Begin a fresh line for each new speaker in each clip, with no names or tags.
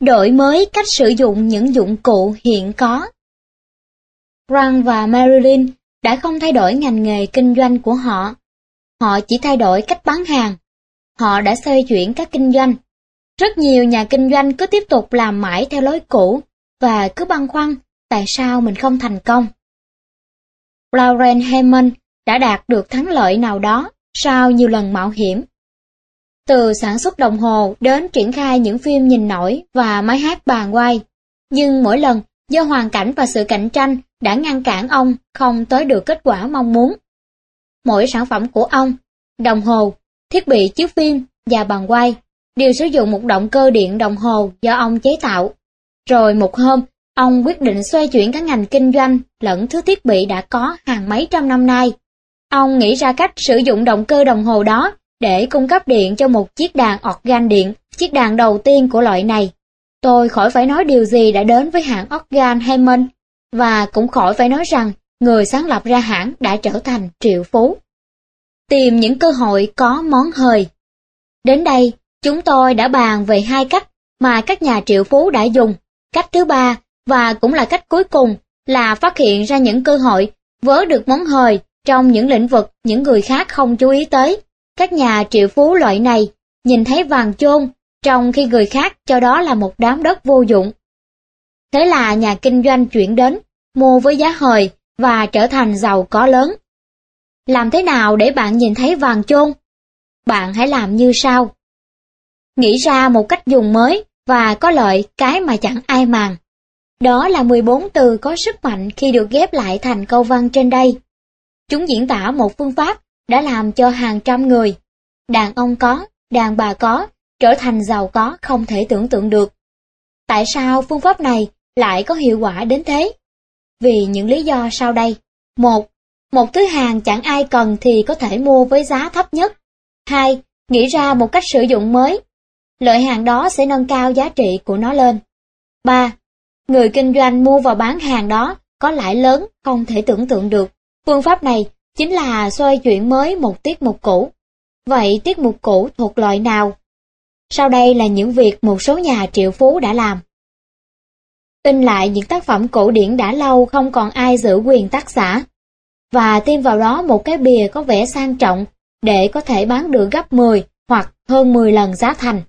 Đổi mới cách sử dụng những dụng cụ hiện có. Grant và Marilyn đã không thay đổi ngành nghề kinh doanh của họ. Họ chỉ thay đổi cách bán hàng. Họ đã xoay chuyển các kinh doanh. Rất nhiều nhà kinh doanh cứ tiếp tục làm mãi theo lối cũ và cứ băn khoăn tại sao mình không thành công. Lauren Hammond đã đạt được thắng lợi nào đó sau nhiều lần mạo hiểm. Từ sản xuất đồng hồ đến triển khai những phim nhìn nổi và máy hát bàn quay. Nhưng mỗi lần, do hoàn cảnh và sự cạnh tranh đã ngăn cản ông không tới được kết quả mong muốn. Mỗi sản phẩm của ông, đồng hồ, thiết bị chiếu phim và bàn quay, đều sử dụng một động cơ điện đồng hồ do ông chế tạo. Rồi một hôm, ông quyết định xoay chuyển các ngành kinh doanh lẫn thứ thiết bị đã có hàng mấy trăm năm nay. Ông nghĩ ra cách sử dụng động cơ đồng hồ đó để cung cấp điện cho một chiếc đàn organ điện, chiếc đàn đầu tiên của loại này. Tôi khỏi phải nói điều gì đã đến với hãng organ Hammond, và cũng khỏi phải nói rằng người sáng lập ra hãng đã trở thành triệu phú. Tìm những cơ hội có món hời. Đến đây, chúng tôi đã bàn về hai cách mà các nhà triệu phú đã dùng. Cách thứ ba, và cũng là cách cuối cùng, là phát hiện ra những cơ hội, vớ được món hời trong những lĩnh vực những người khác không chú ý tới. Các nhà triệu phú loại này nhìn thấy vàng chôn, trong khi người khác cho đó là một đám đất vô dụng. Thế là nhà kinh doanh chuyển đến, mua với giá hời và trở thành giàu có lớn. Làm thế nào để bạn nhìn thấy vàng chôn? Bạn hãy làm như sau. Nghĩ ra một cách dùng mới và có lợi cái mà chẳng ai màng. Đó là 14 từ có sức mạnh khi được ghép lại thành câu văn trên đây. Chúng diễn tả một phương pháp đã làm cho hàng trăm người, đàn ông có, đàn bà có, trở thành giàu có không thể tưởng tượng được. Tại sao phương pháp này lại có hiệu quả đến thế? Vì những lý do sau đây. Một, một thứ hàng chẳng ai cần thì có thể mua với giá thấp nhất. Hai, nghĩ ra một cách sử dụng mới. Lợi hàng đó sẽ nâng cao giá trị của nó lên. Ba, người kinh doanh mua và bán hàng đó có lãi lớn không thể tưởng tượng được. Phương pháp này chính là xoay chuyển mới một tiết mục cũ. Vậy tiết mục cũ thuộc loại nào? Sau đây là những việc một số nhà triệu phú đã làm. In lại những tác phẩm cổ điển đã lâu không còn ai giữ quyền tác giả, và thêm vào đó một cái bìa có vẻ sang trọng để có thể bán được gấp 10 hoặc hơn 10 lần giá thành.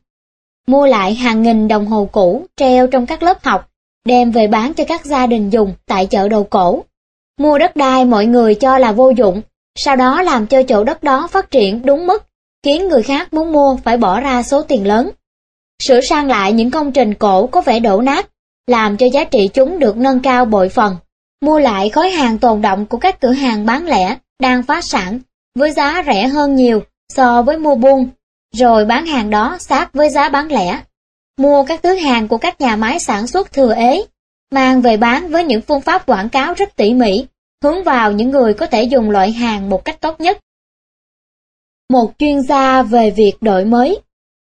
Mua lại hàng nghìn đồng hồ cũ treo trong các lớp học, đem về bán cho các gia đình dùng tại chợ đầu cổ. Mua đất đai mọi người cho là vô dụng, sau đó làm cho chỗ đất đó phát triển đúng mức, khiến người khác muốn mua phải bỏ ra số tiền lớn. Sửa sang lại những công trình cổ có vẻ đổ nát, làm cho giá trị chúng được nâng cao bội phần. Mua lại khối hàng tồn động của các cửa hàng bán lẻ đang phá sản với giá rẻ hơn nhiều so với mua buôn, rồi bán hàng đó sát với giá bán lẻ. Mua các thứ hàng của các nhà máy sản xuất thừa ế, mang về bán với những phương pháp quảng cáo rất tỉ mỉ, hướng vào những người có thể dùng loại hàng một cách tốt nhất. Một chuyên gia về việc đổi mới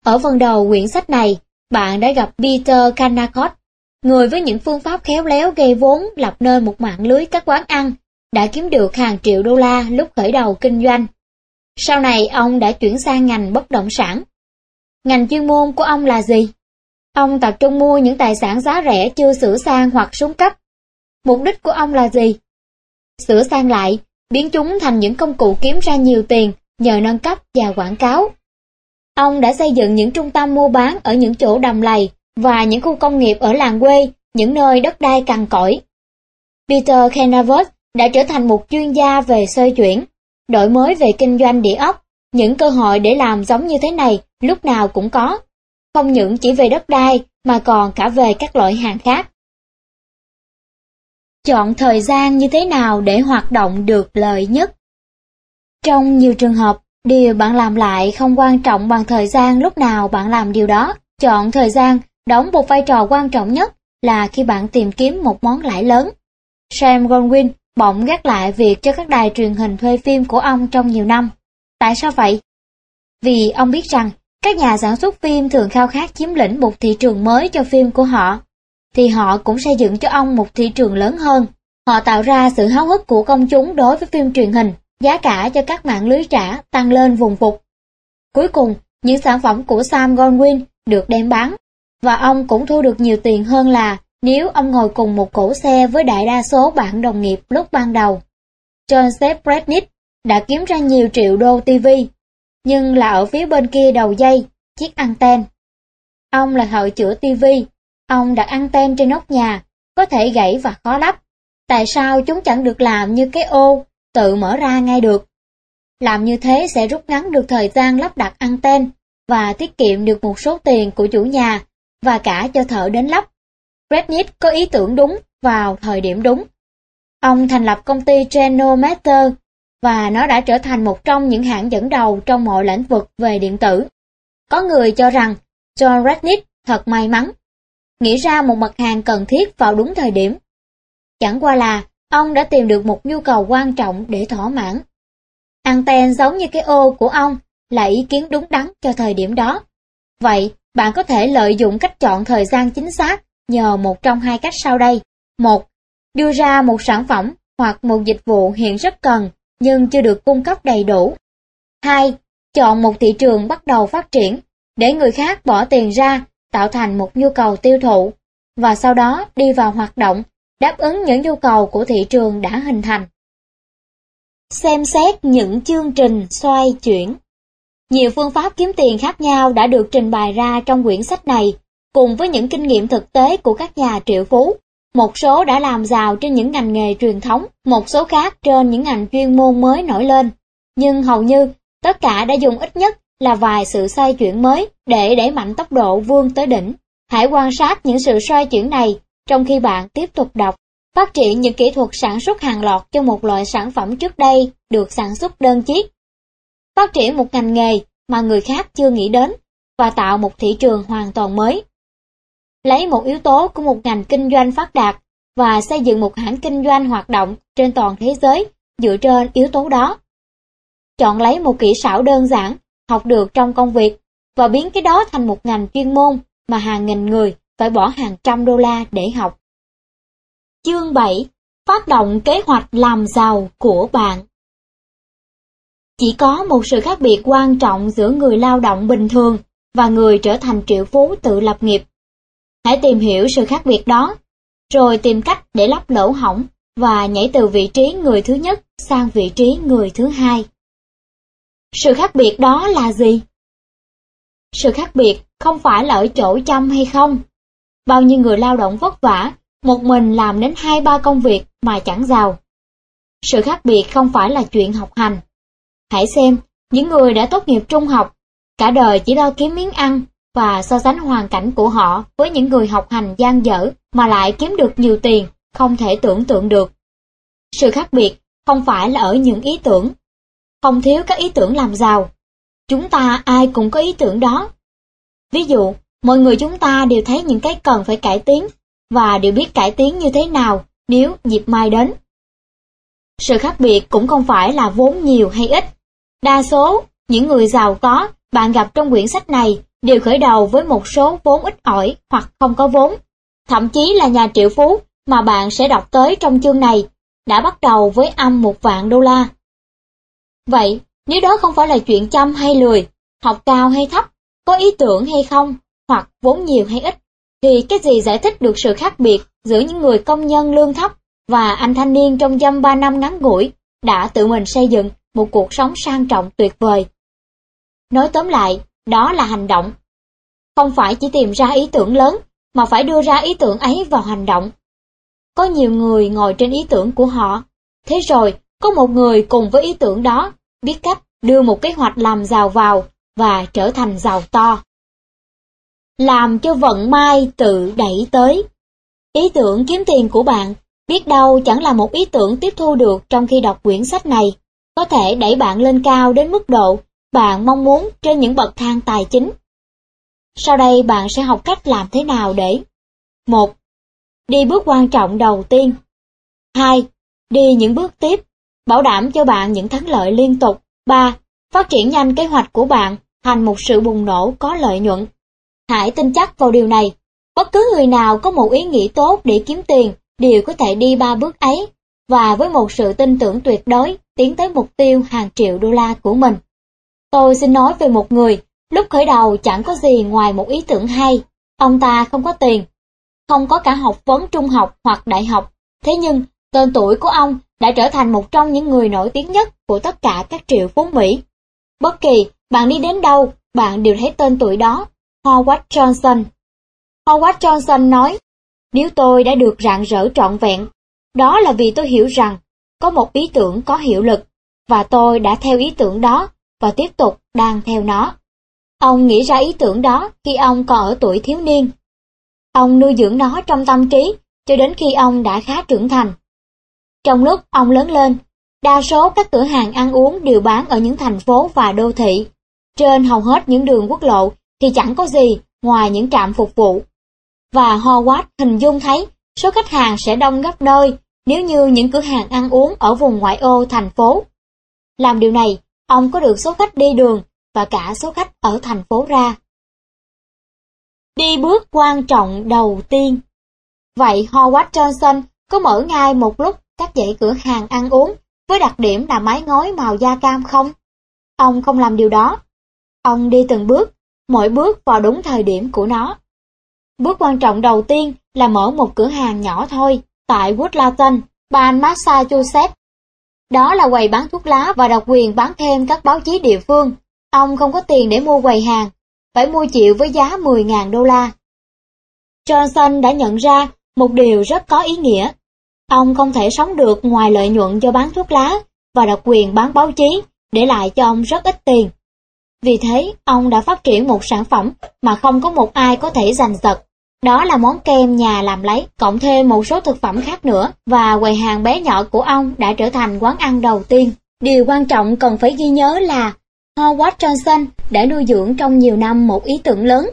Ở phần đầu quyển sách này, bạn đã gặp Peter Kanakot, người với những phương pháp khéo léo gây vốn lập nên một mạng lưới các quán ăn, đã kiếm được hàng triệu đô la lúc khởi đầu kinh doanh. Sau này ông đã chuyển sang ngành bất động sản. Ngành chuyên môn của ông là gì? Ông tập trung mua những tài sản giá rẻ chưa sửa sang hoặc xuống cấp. Mục đích của ông là gì? Sửa sang lại, biến chúng thành những công cụ kiếm ra nhiều tiền nhờ nâng cấp và quảng cáo. Ông đã xây dựng những trung tâm mua bán ở những chỗ đầm lầy và những khu công nghiệp ở làng quê, những nơi đất đai cằn cỗi. Peter Kenavert đã trở thành một chuyên gia về xoay chuyển, đổi mới về kinh doanh địa ốc. Những cơ hội để làm giống như thế này lúc nào cũng có, không những chỉ về đất đai mà còn cả về các loại hàng khác. Chọn thời gian như thế nào để hoạt động được lợi nhất? Trong nhiều trường hợp, điều bạn làm lại không quan trọng bằng thời gian lúc nào bạn làm điều đó. Chọn thời gian đóng một vai trò quan trọng nhất là khi bạn tìm kiếm một món lãi lớn. Sam Goldwyn bỗng gác lại việc cho các đài truyền hình thuê phim của ông trong nhiều năm. Tại sao vậy? Vì ông biết rằng các nhà sản xuất phim thường khao khát chiếm lĩnh một thị trường mới cho phim của họ, thì họ cũng xây dựng cho ông một thị trường lớn hơn. Họ tạo ra sự háo hức của công chúng đối với phim truyền hình, giá cả cho các mạng lưới trả tăng lên vùng vụt. Cuối cùng, những sản phẩm của Sam Goldwyn được đem bán Và ông cũng thu được nhiều tiền hơn là nếu ông ngồi cùng một cổ xe với đại đa số bạn đồng nghiệp lúc ban đầu. Joseph Brednick đã kiếm ra nhiều triệu đô TV, nhưng là ở phía bên kia đầu dây, chiếc anten. Ông là thợ chữa tivi ông đặt anten trên nóc nhà, có thể gãy và khó lắp. Tại sao chúng chẳng được làm như cái ô, tự mở ra ngay được? Làm như thế sẽ rút ngắn được thời gian lắp đặt anten và tiết kiệm được một số tiền của chủ nhà và cả cho thợ đến lắp. Brednick có ý tưởng đúng vào thời điểm đúng. Ông thành lập công ty Genometer và nó đã trở thành một trong những hãng dẫn đầu trong mọi lĩnh vực về điện tử. Có người cho rằng John Ratniff thật may mắn, nghĩ ra một mặt hàng cần thiết vào đúng thời điểm. Chẳng qua là ông đã tìm được một nhu cầu quan trọng để thỏa mãn. Anten giống như cái ô của ông là ý kiến đúng đắn cho thời điểm đó. Vậy, bạn có thể lợi dụng cách chọn thời gian chính xác nhờ một trong hai cách sau đây. Một, đưa ra một sản phẩm hoặc một dịch vụ hiện rất cần nhưng chưa được cung cấp đầy đủ. Hai, chọn một thị trường bắt đầu phát triển để người khác bỏ tiền ra tạo thành một nhu cầu tiêu thụ và sau đó đi vào hoạt động đáp ứng những nhu cầu của thị trường đã hình thành. Xem xét những chương trình xoay chuyển Nhiều phương pháp kiếm tiền khác nhau đã được trình bày ra trong quyển sách này, cùng với những kinh nghiệm thực tế của các nhà triệu phú. Một số đã làm giàu trên những ngành nghề truyền thống, một số khác trên những ngành chuyên môn mới nổi lên. Nhưng hầu như, tất cả đã dùng ít nhất là vài sự xoay chuyển mới để đẩy mạnh tốc độ vươn tới đỉnh. Hãy quan sát những sự xoay chuyển này trong khi bạn tiếp tục đọc. Phát triển những kỹ thuật sản xuất hàng loạt cho một loại sản phẩm trước đây được sản xuất đơn chiếc. Phát triển một ngành nghề mà người khác chưa nghĩ đến và tạo một thị trường hoàn toàn mới. Lấy một yếu tố của một ngành kinh doanh phát đạt và xây dựng một hãng kinh doanh hoạt động trên toàn thế giới dựa trên yếu tố đó. Chọn lấy một kỹ xảo đơn giản, học được trong công việc và biến cái đó thành một ngành chuyên môn mà hàng nghìn người phải bỏ hàng trăm đô la để học. Chương 7. Phát động kế hoạch làm giàu của bạn Chỉ có một sự khác biệt quan trọng giữa người lao động bình thường và người trở thành triệu phú tự lập nghiệp. Hãy tìm hiểu sự khác biệt đó, rồi tìm cách để lắp lỗ hỏng và nhảy từ vị trí người thứ nhất sang vị trí người thứ hai. Sự khác biệt đó là gì? Sự khác biệt không phải là ở chỗ chăm hay không. Bao nhiêu người lao động vất vả, một mình làm đến hai ba công việc mà chẳng giàu. Sự khác biệt không phải là chuyện học hành. Hãy xem, những người đã tốt nghiệp trung học, cả đời chỉ lo kiếm miếng ăn và so sánh hoàn cảnh của họ với những người học hành gian dở mà lại kiếm được nhiều tiền, không thể tưởng tượng được. Sự khác biệt không phải là ở những ý tưởng. Không thiếu các ý tưởng làm giàu. Chúng ta ai cũng có ý tưởng đó. Ví dụ, mọi người chúng ta đều thấy những cái cần phải cải tiến và đều biết cải tiến như thế nào nếu dịp mai đến. Sự khác biệt cũng không phải là vốn nhiều hay ít. Đa số, những người giàu có bạn gặp trong quyển sách này đều khởi đầu với một số vốn ít ỏi hoặc không có vốn. Thậm chí là nhà triệu phú mà bạn sẽ đọc tới trong chương này đã bắt đầu với âm một vạn đô la. Vậy, nếu đó không phải là chuyện chăm hay lười, học cao hay thấp, có ý tưởng hay không, hoặc vốn nhiều hay ít, thì cái gì giải thích được sự khác biệt giữa những người công nhân lương thấp và anh thanh niên trong dăm ba năm ngắn ngủi đã tự mình xây dựng một cuộc sống sang trọng tuyệt vời. Nói tóm lại, đó là hành động. Không phải chỉ tìm ra ý tưởng lớn, mà phải đưa ra ý tưởng ấy vào hành động. Có nhiều người ngồi trên ý tưởng của họ, thế rồi có một người cùng với ý tưởng đó biết cách đưa một kế hoạch làm giàu vào và trở thành giàu to. Làm cho vận may tự đẩy tới. Ý tưởng kiếm tiền của bạn, biết đâu chẳng là một ý tưởng tiếp thu được trong khi đọc quyển sách này, có thể đẩy bạn lên cao đến mức độ bạn mong muốn trên những bậc thang tài chính. Sau đây bạn sẽ học cách làm thế nào để một Đi bước quan trọng đầu tiên 2. Đi những bước tiếp, bảo đảm cho bạn những thắng lợi liên tục 3. Phát triển nhanh kế hoạch của bạn thành một sự bùng nổ có lợi nhuận. Hãy tin chắc vào điều này. Bất cứ người nào có một ý nghĩ tốt để kiếm tiền đều có thể đi ba bước ấy và với một sự tin tưởng tuyệt đối tiến tới mục tiêu hàng triệu đô la của mình. Tôi xin nói về một người, lúc khởi đầu chẳng có gì ngoài một ý tưởng hay, Ông ta không có tiền, không có cả học vấn trung học hoặc đại học, thế nhưng tên tuổi của ông đã trở thành một trong những người nổi tiếng nhất của tất cả các triệu phú Mỹ. Bất kỳ bạn đi đến đâu, bạn đều thấy tên tuổi đó, Howard Johnson. Howard Johnson nói, nếu tôi đã được rạng rỡ trọn vẹn, đó là vì tôi hiểu rằng có một ý tưởng có hiệu lực, và tôi đã theo ý tưởng đó và tiếp tục đang theo nó. Ông nghĩ ra ý tưởng đó khi ông còn ở tuổi thiếu niên. Ông nuôi dưỡng nó trong tâm trí cho đến khi ông đã khá trưởng thành. Trong lúc ông lớn lên, đa số các cửa hàng ăn uống đều bán ở những thành phố và đô thị. Trên hầu hết những đường quốc lộ thì chẳng có gì ngoài những trạm phục vụ. Và Howard hình dung thấy số khách hàng sẽ đông gấp đôi nếu như những cửa hàng ăn uống ở vùng ngoại ô thành phố. Làm điều này, ông có được số khách đi đường và cả số khách ở thành phố ra. Đi bước quan trọng đầu tiên Vậy Howard Johnson có mở ngay một lúc các dãy cửa hàng ăn uống với đặc điểm là mái ngói màu da cam không? Ông không làm điều đó. Ông đi từng bước, mỗi bước vào đúng thời điểm của nó. Bước quan trọng đầu tiên là mở một cửa hàng nhỏ thôi, tại Woodlaton, bang Massachusetts. Đó là quầy bán thuốc lá và độc quyền bán thêm các báo chí địa phương. Ông không có tiền để mua quầy hàng, phải mua chịu với giá 10.000 đô la. Johnson đã nhận ra một điều rất có ý nghĩa. Ông không thể sống được ngoài lợi nhuận do bán thuốc lá và độc quyền bán báo chí, để lại cho ông rất ít tiền. Vì thế, ông đã phát triển một sản phẩm mà không có một ai có thể giành giật. Đó là món kem nhà làm lấy, cộng thêm một số thực phẩm khác nữa, và quầy hàng bé nhỏ của ông đã trở thành quán ăn đầu tiên. Điều quan trọng cần phải ghi nhớ là Howard Johnson đã nuôi dưỡng trong nhiều năm một ý tưởng lớn.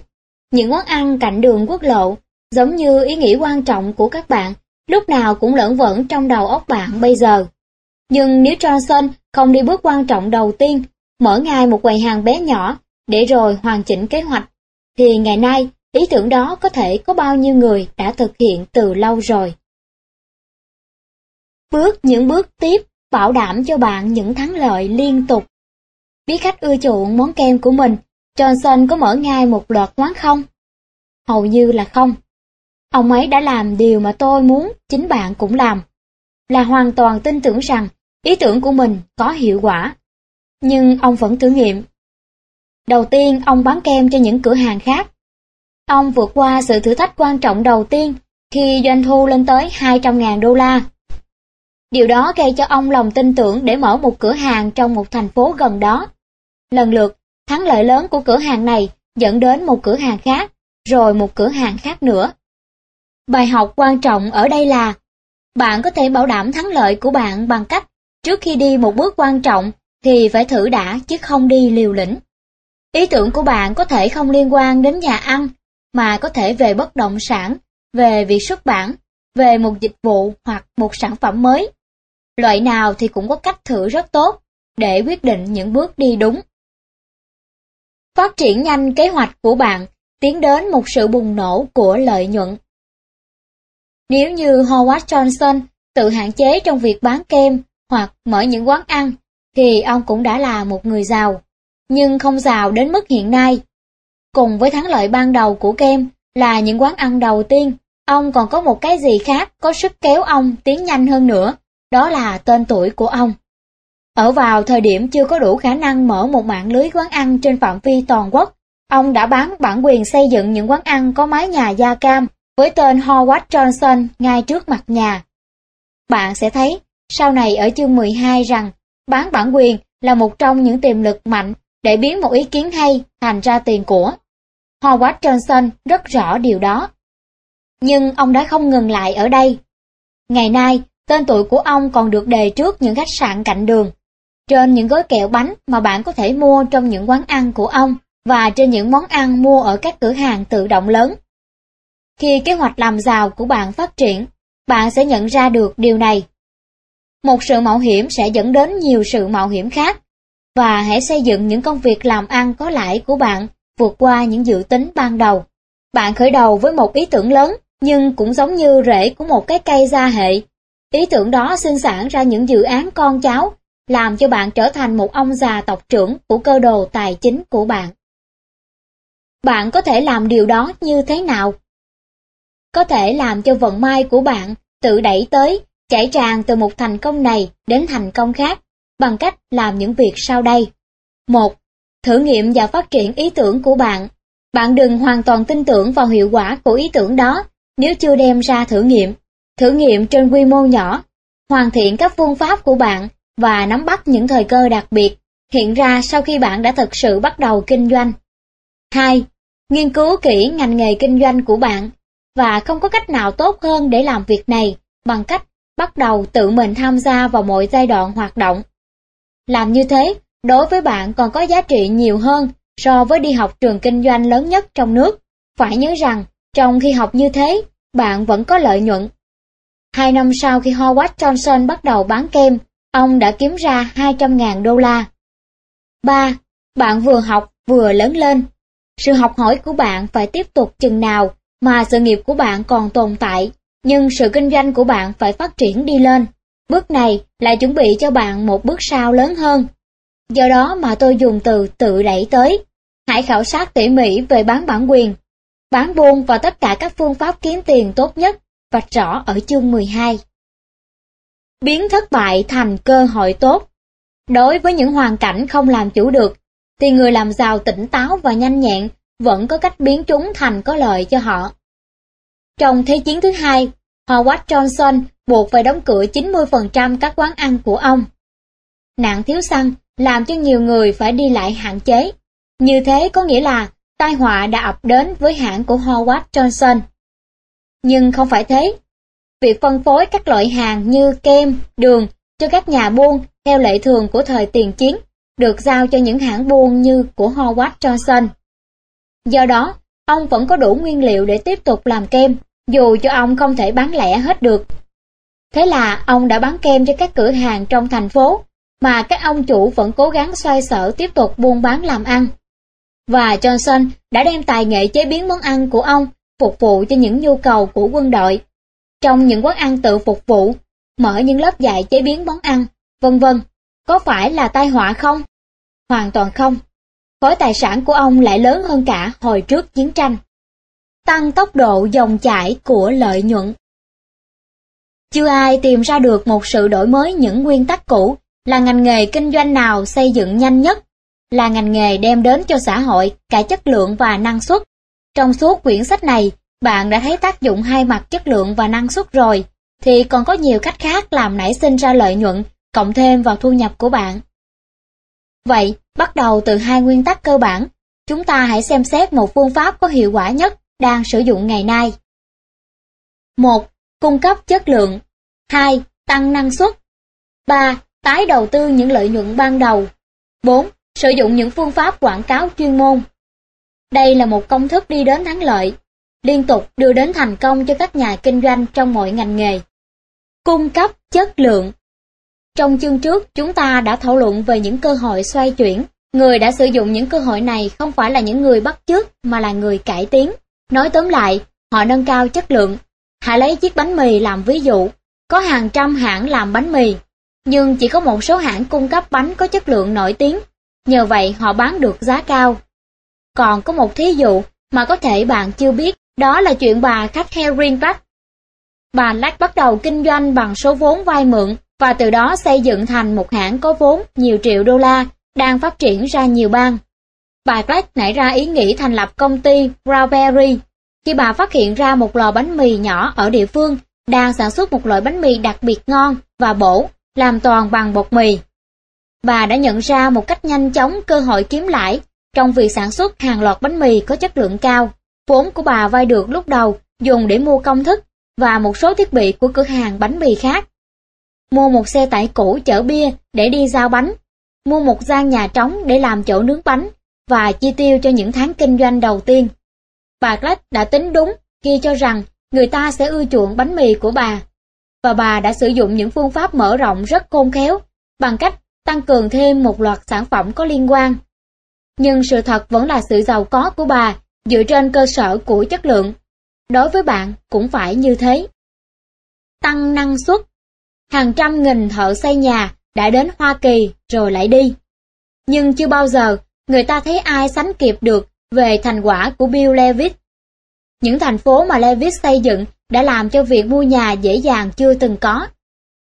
Những quán ăn cạnh đường quốc lộ, giống như ý nghĩ quan trọng của các bạn, lúc nào cũng lẫn vẫn trong đầu óc bạn bây giờ. Nhưng nếu Johnson không đi bước quan trọng đầu tiên, mở ngay một quầy hàng bé nhỏ, để rồi hoàn chỉnh kế hoạch, thì ngày nay ý tưởng đó có thể có bao nhiêu người đã thực hiện từ lâu rồi. Bước những bước tiếp bảo đảm cho bạn những thắng lợi liên tục. Biết khách ưa chuộng món kem của mình, Johnson có mở ngay một loạt quán không? Hầu như là không. Ông ấy đã làm điều mà tôi muốn chính bạn cũng làm. Là hoàn toàn tin tưởng rằng ý tưởng của mình có hiệu quả. Nhưng ông vẫn thử nghiệm. Đầu tiên ông bán kem cho những cửa hàng khác. Ông vượt qua sự thử thách quan trọng đầu tiên khi doanh thu lên tới 200.000 đô la. Điều đó gây cho ông lòng tin tưởng để mở một cửa hàng trong một thành phố gần đó. Lần lượt, thắng lợi lớn của cửa hàng này dẫn đến một cửa hàng khác, rồi một cửa hàng khác nữa. Bài học quan trọng ở đây là bạn có thể bảo đảm thắng lợi của bạn bằng cách trước khi đi một bước quan trọng thì phải thử đã chứ không đi liều lĩnh. Ý tưởng của bạn có thể không liên quan đến nhà ăn mà có thể về bất động sản, về việc xuất bản, về một dịch vụ hoặc một sản phẩm mới. Loại nào thì cũng có cách thử rất tốt để quyết định những bước đi đúng. Phát triển nhanh kế hoạch của bạn tiến đến một sự bùng nổ của lợi nhuận. Nếu như Howard Johnson tự hạn chế trong việc bán kem hoặc mở những quán ăn, thì ông cũng đã là một người giàu, nhưng không giàu đến mức hiện nay. Cùng với thắng lợi ban đầu của kem là những quán ăn đầu tiên, ông còn có một cái gì khác có sức kéo ông tiến nhanh hơn nữa, đó là tên tuổi của ông. Ở vào thời điểm chưa có đủ khả năng mở một mạng lưới quán ăn trên phạm vi toàn quốc, ông đã bán bản quyền xây dựng những quán ăn có mái nhà da cam với tên Howard Johnson ngay trước mặt nhà. Bạn sẽ thấy sau này ở chương 12 rằng bán bản quyền là một trong những tiềm lực mạnh để biến một ý kiến hay thành ra tiền của. Howard Johnson rất rõ điều đó. Nhưng ông đã không ngừng lại ở đây. Ngày nay, tên tuổi của ông còn được đề trước những khách sạn cạnh đường, trên những gói kẹo bánh mà bạn có thể mua trong những quán ăn của ông và trên những món ăn mua ở các cửa hàng tự động lớn. Khi kế hoạch làm giàu của bạn phát triển, bạn sẽ nhận ra được điều này. Một sự mạo hiểm sẽ dẫn đến nhiều sự mạo hiểm khác, và hãy xây dựng những công việc làm ăn có lãi của bạn vượt qua những dự tính ban đầu. Bạn khởi đầu với một ý tưởng lớn, nhưng cũng giống như rễ của một cái cây gia hệ. Ý tưởng đó sinh sản ra những dự án con cháu, làm cho bạn trở thành một ông già tộc trưởng của cơ đồ tài chính của bạn. bạn có thể làm điều đó như thế nào? Có thể làm cho vận may của bạn tự đẩy tới, chảy tràn từ một thành công này đến thành công khác bằng cách làm những việc sau đây. 1. Thử nghiệm và phát triển ý tưởng của bạn. Bạn đừng hoàn toàn tin tưởng vào hiệu quả của ý tưởng đó nếu chưa đem ra thử nghiệm. Thử nghiệm trên quy mô nhỏ, hoàn thiện các phương pháp của bạn và nắm bắt những thời cơ đặc biệt hiện ra sau khi bạn đã thực sự bắt đầu kinh doanh. 2. Nghiên cứu kỹ ngành nghề kinh doanh của bạn và không có cách nào tốt hơn để làm việc này bằng cách bắt đầu tự mình tham gia vào mọi giai đoạn hoạt động. Làm như thế, đối với bạn còn có giá trị nhiều hơn so với đi học trường kinh doanh lớn nhất trong nước. Phải nhớ rằng, trong khi học như thế, bạn vẫn có lợi nhuận. Hai năm sau khi Howard Johnson bắt đầu bán kem, ông đã kiếm ra 200.000 đô la. 3. Bạn vừa học vừa lớn lên. Sự học hỏi của bạn phải tiếp tục chừng nào mà sự nghiệp của bạn còn tồn tại, nhưng sự kinh doanh của bạn phải phát triển đi lên. Bước này lại chuẩn bị cho bạn một bước sau lớn hơn. Do đó mà tôi dùng từ tự đẩy tới. Hãy khảo sát tỉ mỉ về bán bản quyền, bán buôn và tất cả các phương pháp kiếm tiền tốt nhất, vạch rõ ở chương 12. Biến thất bại thành cơ hội tốt. Đối với những hoàn cảnh không làm chủ được, thì người làm giàu tỉnh táo và nhanh nhẹn vẫn có cách biến chúng thành có lợi cho họ. Trong Thế chiến thứ hai, Howard Johnson buộc phải đóng cửa 90% các quán ăn của ông. Nạn thiếu xăng làm cho nhiều người phải đi lại hạn chế. Như thế có nghĩa là tai họa đã ập đến với hãng của Howard Johnson. Nhưng không phải thế. Việc phân phối các loại hàng như kem, đường cho các nhà buôn theo lệ thường của thời tiền chiến được giao cho những hãng buôn như của Howard Johnson. Do đó, ông vẫn có đủ nguyên liệu để tiếp tục làm kem, dù cho ông không thể bán lẻ hết được. Thế là ông đã bán kem cho các cửa hàng trong thành phố, mà các ông chủ vẫn cố gắng xoay sở tiếp tục buôn bán làm ăn. Và Johnson đã đem tài nghệ chế biến món ăn của ông phục vụ cho những nhu cầu của quân đội. Trong những quán ăn tự phục vụ, mở những lớp dạy chế biến món ăn, vân vân. Có phải là tai họa không? Hoàn toàn không. Khối tài sản của ông lại lớn hơn cả hồi trước chiến tranh. Tăng tốc độ dòng chảy của lợi nhuận. Chưa ai tìm ra được một sự đổi mới những nguyên tắc cũ là ngành nghề kinh doanh nào xây dựng nhanh nhất, là ngành nghề đem đến cho xã hội cả chất lượng và năng suất. Trong suốt quyển sách này, bạn đã thấy tác dụng hai mặt chất lượng và năng suất rồi, thì còn có nhiều cách khác làm nảy sinh ra lợi nhuận, cộng thêm vào thu nhập của bạn. Vậy, bắt đầu từ hai nguyên tắc cơ bản, chúng ta hãy xem xét một phương pháp có hiệu quả nhất đang sử dụng ngày nay. 1. Cung cấp chất lượng 2. Tăng năng suất 3. Tái đầu tư những lợi nhuận ban đầu 4. Sử dụng những phương pháp quảng cáo chuyên môn Đây là một công thức đi đến thắng lợi, liên tục đưa đến thành công cho các nhà kinh doanh trong mọi ngành nghề. Cung cấp chất lượng Trong chương trước, chúng ta đã thảo luận về những cơ hội xoay chuyển. Người đã sử dụng những cơ hội này không phải là những người bắt chước mà là người cải tiến. Nói tóm lại, họ nâng cao chất lượng. Hãy lấy chiếc bánh mì làm ví dụ. Có hàng trăm hãng làm bánh mì, nhưng chỉ có một số hãng cung cấp bánh có chất lượng nổi tiếng. Nhờ vậy họ bán được giá cao. Còn có một thí dụ mà có thể bạn chưa biết, đó là chuyện bà khách Herin Black. Bà Black bắt đầu kinh doanh bằng số vốn vay mượn và từ đó xây dựng thành một hãng có vốn nhiều triệu đô la, đang phát triển ra nhiều bang. Bà Black nảy ra ý nghĩ thành lập công ty Strawberry khi bà phát hiện ra một lò bánh mì nhỏ ở địa phương đang sản xuất một loại bánh mì đặc biệt ngon và bổ, làm toàn bằng bột mì. Bà đã nhận ra một cách nhanh chóng cơ hội kiếm lãi trong việc sản xuất hàng loạt bánh mì có chất lượng cao. Vốn của bà vay được lúc đầu dùng để mua công thức và một số thiết bị của cửa hàng bánh mì khác. Mua một xe tải cũ chở bia để đi giao bánh, mua một gian nhà trống để làm chỗ nướng bánh và chi tiêu cho những tháng kinh doanh đầu tiên. Bà Clark đã tính đúng khi cho rằng người ta sẽ ưa chuộng bánh mì của bà. Và bà đã sử dụng những phương pháp mở rộng rất khôn khéo, bằng cách tăng cường thêm một loạt sản phẩm có liên quan. Nhưng sự thật vẫn là sự giàu có của bà dựa trên cơ sở của chất lượng. Đối với bạn cũng phải như thế. Tăng năng suất Hàng trăm nghìn thợ xây nhà đã đến Hoa Kỳ rồi lại đi. Nhưng chưa bao giờ người ta thấy ai sánh kịp được về thành quả của Bill Levitt. Những thành phố mà Levitt xây dựng đã làm cho việc mua nhà dễ dàng chưa từng có.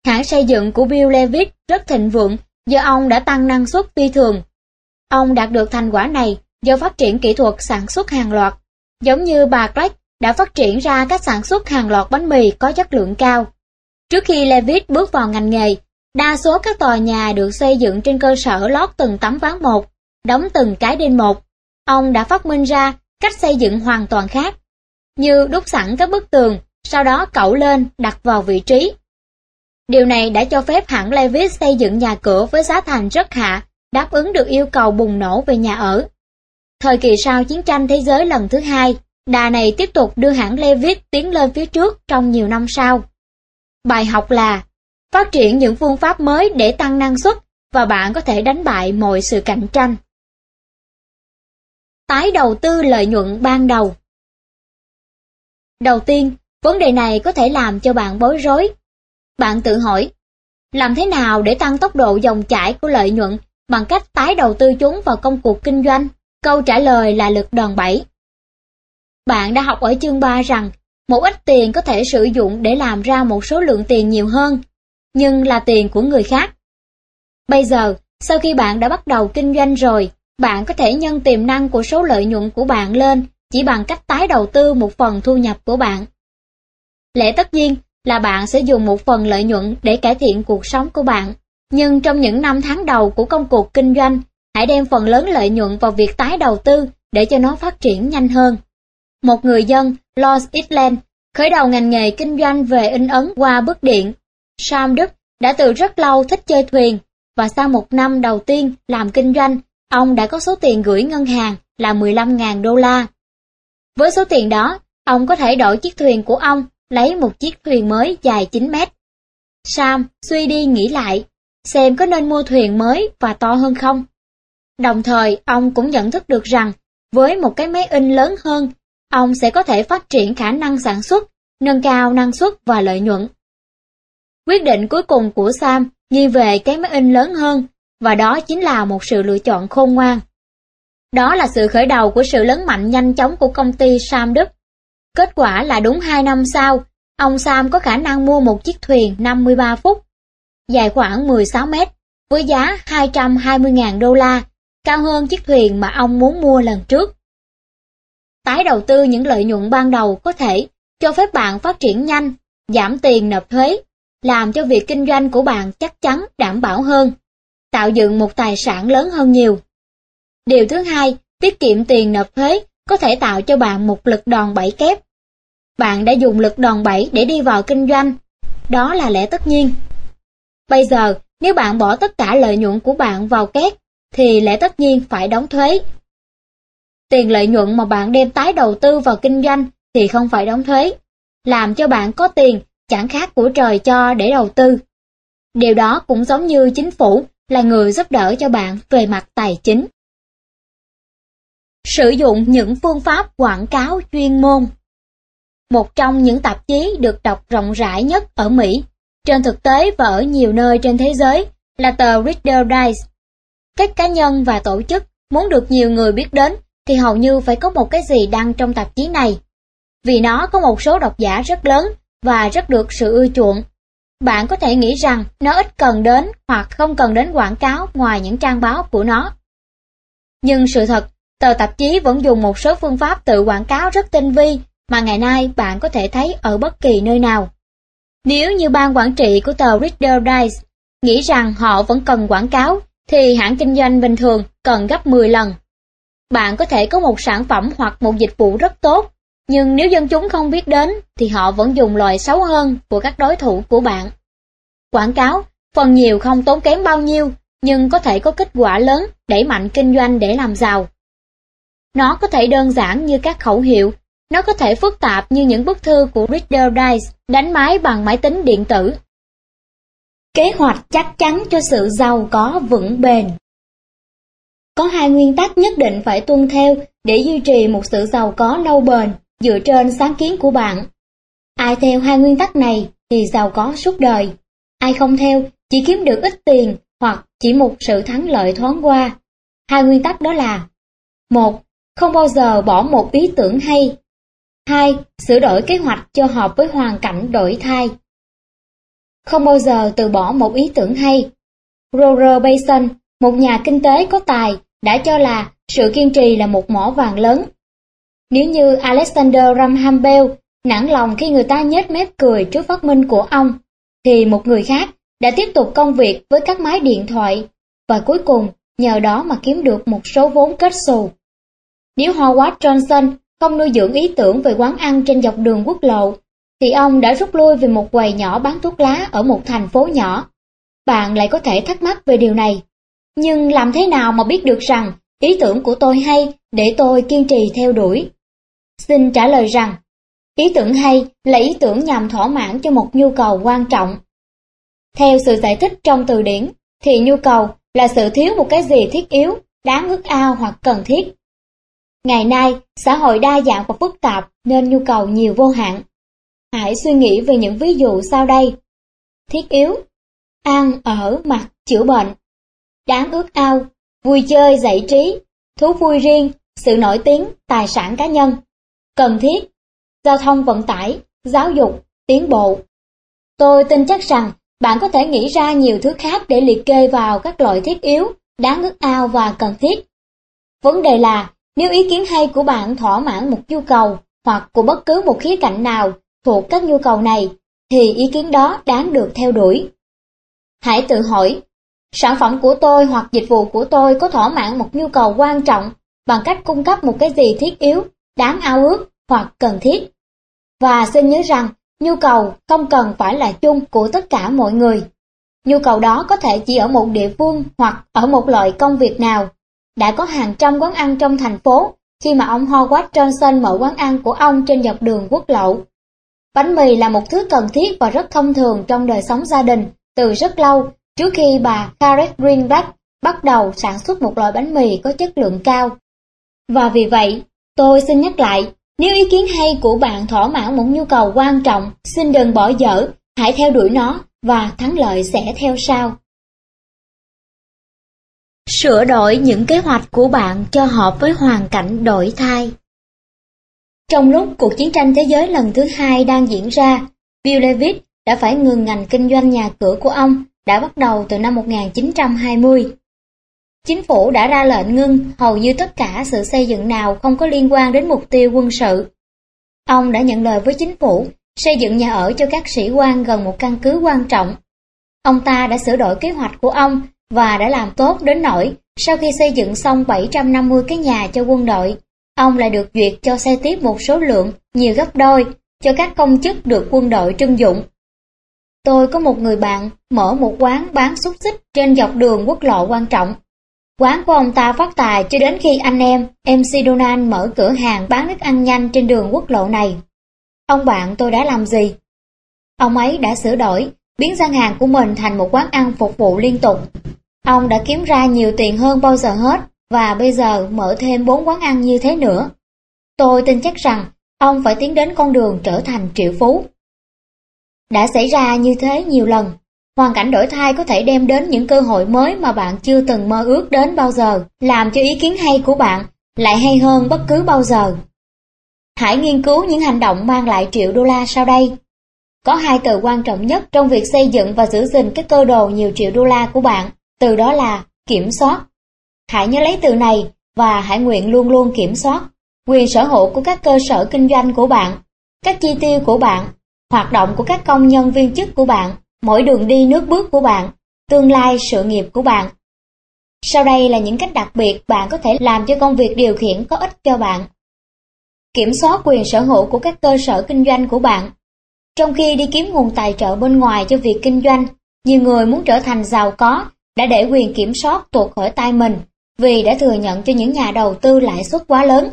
Hãng xây dựng của Bill Levitt rất thịnh vượng do ông đã tăng năng suất phi thường. Ông đạt được thành quả này do phát triển kỹ thuật sản xuất hàng loạt, giống như bà Clark đã phát triển ra cách sản xuất hàng loạt bánh mì có chất lượng cao. Trước khi Levitt bước vào ngành nghề, đa số các tòa nhà được xây dựng trên cơ sở lót từng tấm ván một, đóng từng cái đinh một. Ông đã phát minh ra cách xây dựng hoàn toàn khác, như đúc sẵn các bức tường, sau đó cẩu lên đặt vào vị trí. Điều này đã cho phép hãng Levis xây dựng nhà cửa với giá thành rất hạ, đáp ứng được yêu cầu bùng nổ về nhà ở. Thời kỳ sau chiến tranh thế giới lần thứ hai, đà này tiếp tục đưa hãng Levis tiến lên phía trước trong nhiều năm sau. Bài học là phát triển những phương pháp mới để tăng năng suất và bạn có thể đánh bại mọi sự cạnh tranh. Tái đầu tư lợi nhuận ban đầu Đầu tiên, vấn đề này có thể làm cho bạn bối rối. Bạn tự hỏi, làm thế nào để tăng tốc độ dòng chảy của lợi nhuận bằng cách tái đầu tư chúng vào công cuộc kinh doanh? Câu trả lời là lực đòn bẩy. Bạn đã học ở chương 3 rằng một ít tiền có thể sử dụng để làm ra một số lượng tiền nhiều hơn, nhưng là tiền của người khác. Bây giờ, sau khi bạn đã bắt đầu kinh doanh rồi, bạn có thể nhân tiềm năng của số lợi nhuận của bạn lên chỉ bằng cách tái đầu tư một phần thu nhập của bạn. Lẽ tất nhiên là bạn sẽ dùng một phần lợi nhuận để cải thiện cuộc sống của bạn. Nhưng trong những năm tháng đầu của công cuộc kinh doanh, hãy đem phần lớn lợi nhuận vào việc tái đầu tư để cho nó phát triển nhanh hơn. Một người dân, Lord Island, khởi đầu ngành nghề kinh doanh về in ấn qua bức điện. Sam Đức đã từ rất lâu thích chơi thuyền, và sau một năm đầu tiên làm kinh doanh, ông đã có số tiền gửi ngân hàng là 15.000 đô la. Với số tiền đó, ông có thể đổi chiếc thuyền của ông, lấy một chiếc thuyền mới dài 9 mét. Sam suy đi nghĩ lại, xem có nên mua thuyền mới và to hơn không. Đồng thời, ông cũng nhận thức được rằng, với một cái máy in lớn hơn, ông sẽ có thể phát triển khả năng sản xuất, nâng cao năng suất và lợi nhuận. Quyết định cuối cùng của Sam nghiêng về cái máy in lớn hơn, và đó chính là một sự lựa chọn khôn ngoan. Đó là sự khởi đầu của sự lớn mạnh nhanh chóng của công ty Sam Đức. Kết quả là đúng 2 năm sau, ông Sam có khả năng mua một chiếc thuyền 53 phút, dài khoảng 16 mét, với giá 220.000 đô la, cao hơn chiếc thuyền mà ông muốn mua lần trước. Tái đầu tư những lợi nhuận ban đầu có thể cho phép bạn phát triển nhanh, giảm tiền nộp thuế, làm cho việc kinh doanh của bạn chắc chắn đảm bảo hơn, tạo dựng một tài sản lớn hơn nhiều. Điều thứ hai, tiết kiệm tiền nộp thuế có thể tạo cho bạn một lực đòn bẩy kép. Bạn đã dùng lực đòn bẩy để đi vào kinh doanh, đó là lẽ tất nhiên. Bây giờ, nếu bạn bỏ tất cả lợi nhuận của bạn vào két, thì lẽ tất nhiên phải đóng thuế. Tiền lợi nhuận mà bạn đem tái đầu tư vào kinh doanh thì không phải đóng thuế. Làm cho bạn có tiền chẳng khác của trời cho để đầu tư. Điều đó cũng giống như chính phủ là người giúp đỡ cho bạn về mặt tài chính. Sử dụng những phương pháp quảng cáo chuyên môn một trong những tạp chí được đọc rộng rãi nhất ở Mỹ, trên thực tế và ở nhiều nơi trên thế giới là tờ Reader Digest. Các cá nhân và tổ chức muốn được nhiều người biết đến thì hầu như phải có một cái gì đăng trong tạp chí này. Vì nó có một số độc giả rất lớn và rất được sự ưa chuộng. Bạn có thể nghĩ rằng nó ít cần đến hoặc không cần đến quảng cáo ngoài những trang báo của nó. Nhưng sự thật, tờ tạp chí vẫn dùng một số phương pháp tự quảng cáo rất tinh vi mà ngày nay bạn có thể thấy ở bất kỳ nơi nào. Nếu như ban quản trị của tờ Reader Digest nghĩ rằng họ vẫn cần quảng cáo, thì hãng kinh doanh bình thường cần gấp 10 lần. Bạn có thể có một sản phẩm hoặc một dịch vụ rất tốt, nhưng nếu dân chúng không biết đến thì họ vẫn dùng loại xấu hơn của các đối thủ của bạn. Quảng cáo, phần nhiều không tốn kém bao nhiêu, nhưng có thể có kết quả lớn đẩy mạnh kinh doanh để làm giàu. Nó có thể đơn giản như các khẩu hiệu, nó có thể phức tạp như những bức thư của Reader Dice, đánh máy bằng máy tính điện tử. Kế hoạch chắc chắn cho sự giàu có vững bền Có hai nguyên tắc nhất định phải tuân theo để duy trì một sự giàu có lâu bền dựa trên sáng kiến của bạn. Ai theo hai nguyên tắc này thì giàu có suốt đời. Ai không theo chỉ kiếm được ít tiền hoặc chỉ một sự thắng lợi thoáng qua. Hai nguyên tắc đó là, một, Không bao giờ bỏ một ý tưởng hay. 2. Sửa đổi kế hoạch cho hợp với hoàn cảnh đổi thay. Không bao giờ từ bỏ một ý tưởng hay. Roger Bason, một nhà kinh tế có tài, đã cho là sự kiên trì là một mỏ vàng lớn. Nếu như Alexander Graham Bell nản lòng khi người ta nhếch mép cười trước phát minh của ông, thì một người khác đã tiếp tục công việc với các máy điện thoại và cuối cùng nhờ đó mà kiếm được một số vốn kết xù. Nếu Howard Johnson không nuôi dưỡng ý tưởng về quán ăn trên dọc đường quốc lộ, thì ông đã rút lui về một quầy nhỏ bán thuốc lá ở một thành phố nhỏ. Bạn lại có thể thắc mắc về điều này. Nhưng làm thế nào mà biết được rằng ý tưởng của tôi hay để tôi kiên trì theo đuổi? Xin trả lời rằng, ý tưởng hay là ý tưởng nhằm thỏa mãn cho một nhu cầu quan trọng. Theo sự giải thích trong từ điển, thì nhu cầu là sự thiếu một cái gì thiết yếu, đáng ước ao hoặc cần thiết. Ngày nay, xã hội đa dạng và phức tạp nên nhu cầu nhiều vô hạn. Hãy suy nghĩ về những ví dụ sau đây. Thiết yếu, ăn, ở, mặc, chữa bệnh. Đáng ước ao, vui chơi, giải trí, thú vui riêng, sự nổi tiếng, tài sản cá nhân. Cần thiết, giao thông vận tải, giáo dục, tiến bộ. Tôi tin chắc rằng bạn có thể nghĩ ra nhiều thứ khác để liệt kê vào các loại thiết yếu, đáng ước ao và cần thiết. Vấn đề là, nếu ý kiến hay của bạn thỏa mãn một nhu cầu hoặc của bất cứ một khía cạnh nào thuộc các nhu cầu này, thì ý kiến đó đáng được theo đuổi. Hãy tự hỏi, sản phẩm của tôi hoặc dịch vụ của tôi có thỏa mãn một nhu cầu quan trọng bằng cách cung cấp một cái gì thiết yếu, đáng ao ước hoặc cần thiết. Và xin nhớ rằng, nhu cầu không cần phải là chung của tất cả mọi người. Nhu cầu đó có thể chỉ ở một địa phương hoặc ở một loại công việc nào. Đã có hàng trăm quán ăn trong thành phố khi mà ông Howard Johnson mở quán ăn của ông trên dọc đường quốc lộ. Bánh mì là một thứ cần thiết và rất thông thường trong đời sống gia đình từ rất lâu trước khi bà Karen Greenback bắt đầu sản xuất một loại bánh mì có chất lượng cao. Và vì vậy, tôi xin nhắc lại, nếu ý kiến hay của bạn thỏa mãn một nhu cầu quan trọng, xin đừng bỏ dở, hãy theo đuổi nó và thắng lợi sẽ theo sau. Sửa đổi những kế hoạch của bạn cho hợp với hoàn cảnh đổi thay. Trong lúc cuộc chiến tranh thế giới lần thứ hai đang diễn ra, Bill Levitt đã phải ngừng ngành kinh doanh nhà cửa của ông đã bắt đầu từ năm 1920. Chính phủ đã ra lệnh ngưng hầu như tất cả sự xây dựng nào không có liên quan đến mục tiêu quân sự. Ông đã nhận lời với chính phủ xây dựng nhà ở cho các sĩ quan gần một căn cứ quan trọng. Ông ta đã sửa đổi kế hoạch của ông và đã làm tốt đến nỗi sau khi xây dựng xong 750 cái nhà cho quân đội, ông lại được duyệt cho xây tiếp một số lượng nhiều gấp đôi cho các công chức được quân đội trưng dụng. Tôi có một người bạn mở một quán bán xúc xích trên dọc đường quốc lộ quan trọng. Quán của ông ta phát tài cho đến khi anh em MC Donald mở cửa hàng bán thức ăn nhanh trên đường quốc lộ này. Ông bạn tôi đã làm gì? Ông ấy đã sửa đổi, biến gian hàng của mình thành một quán ăn phục vụ liên tục. Ông đã kiếm ra nhiều tiền hơn bao giờ hết và bây giờ mở thêm bốn quán ăn như thế nữa. Tôi tin chắc rằng ông phải tiến đến con đường trở thành triệu phú. Đã xảy ra như thế nhiều lần. Hoàn cảnh đổi thay có thể đem đến những cơ hội mới mà bạn chưa từng mơ ước đến bao giờ, làm cho ý kiến hay của bạn lại hay hơn bất cứ bao giờ. Hãy nghiên cứu những hành động mang lại triệu đô la sau đây. Có hai từ quan trọng nhất trong việc xây dựng và giữ gìn cái cơ đồ nhiều triệu đô la của bạn, từ đó là kiểm soát. Hãy nhớ lấy từ này và hãy nguyện luôn luôn kiểm soát quyền sở hữu của các cơ sở kinh doanh của bạn, các chi tiêu của bạn hoạt động của các công nhân viên chức của bạn, mỗi đường đi nước bước của bạn, tương lai sự nghiệp của bạn. Sau đây là những cách đặc biệt bạn có thể làm cho công việc điều khiển có ích cho bạn. Kiểm soát quyền sở hữu của các cơ sở kinh doanh của bạn. Trong khi đi kiếm nguồn tài trợ bên ngoài cho việc kinh doanh, nhiều người muốn trở thành giàu có đã để quyền kiểm soát tuột khỏi tay mình vì đã thừa nhận cho những nhà đầu tư lãi suất quá lớn.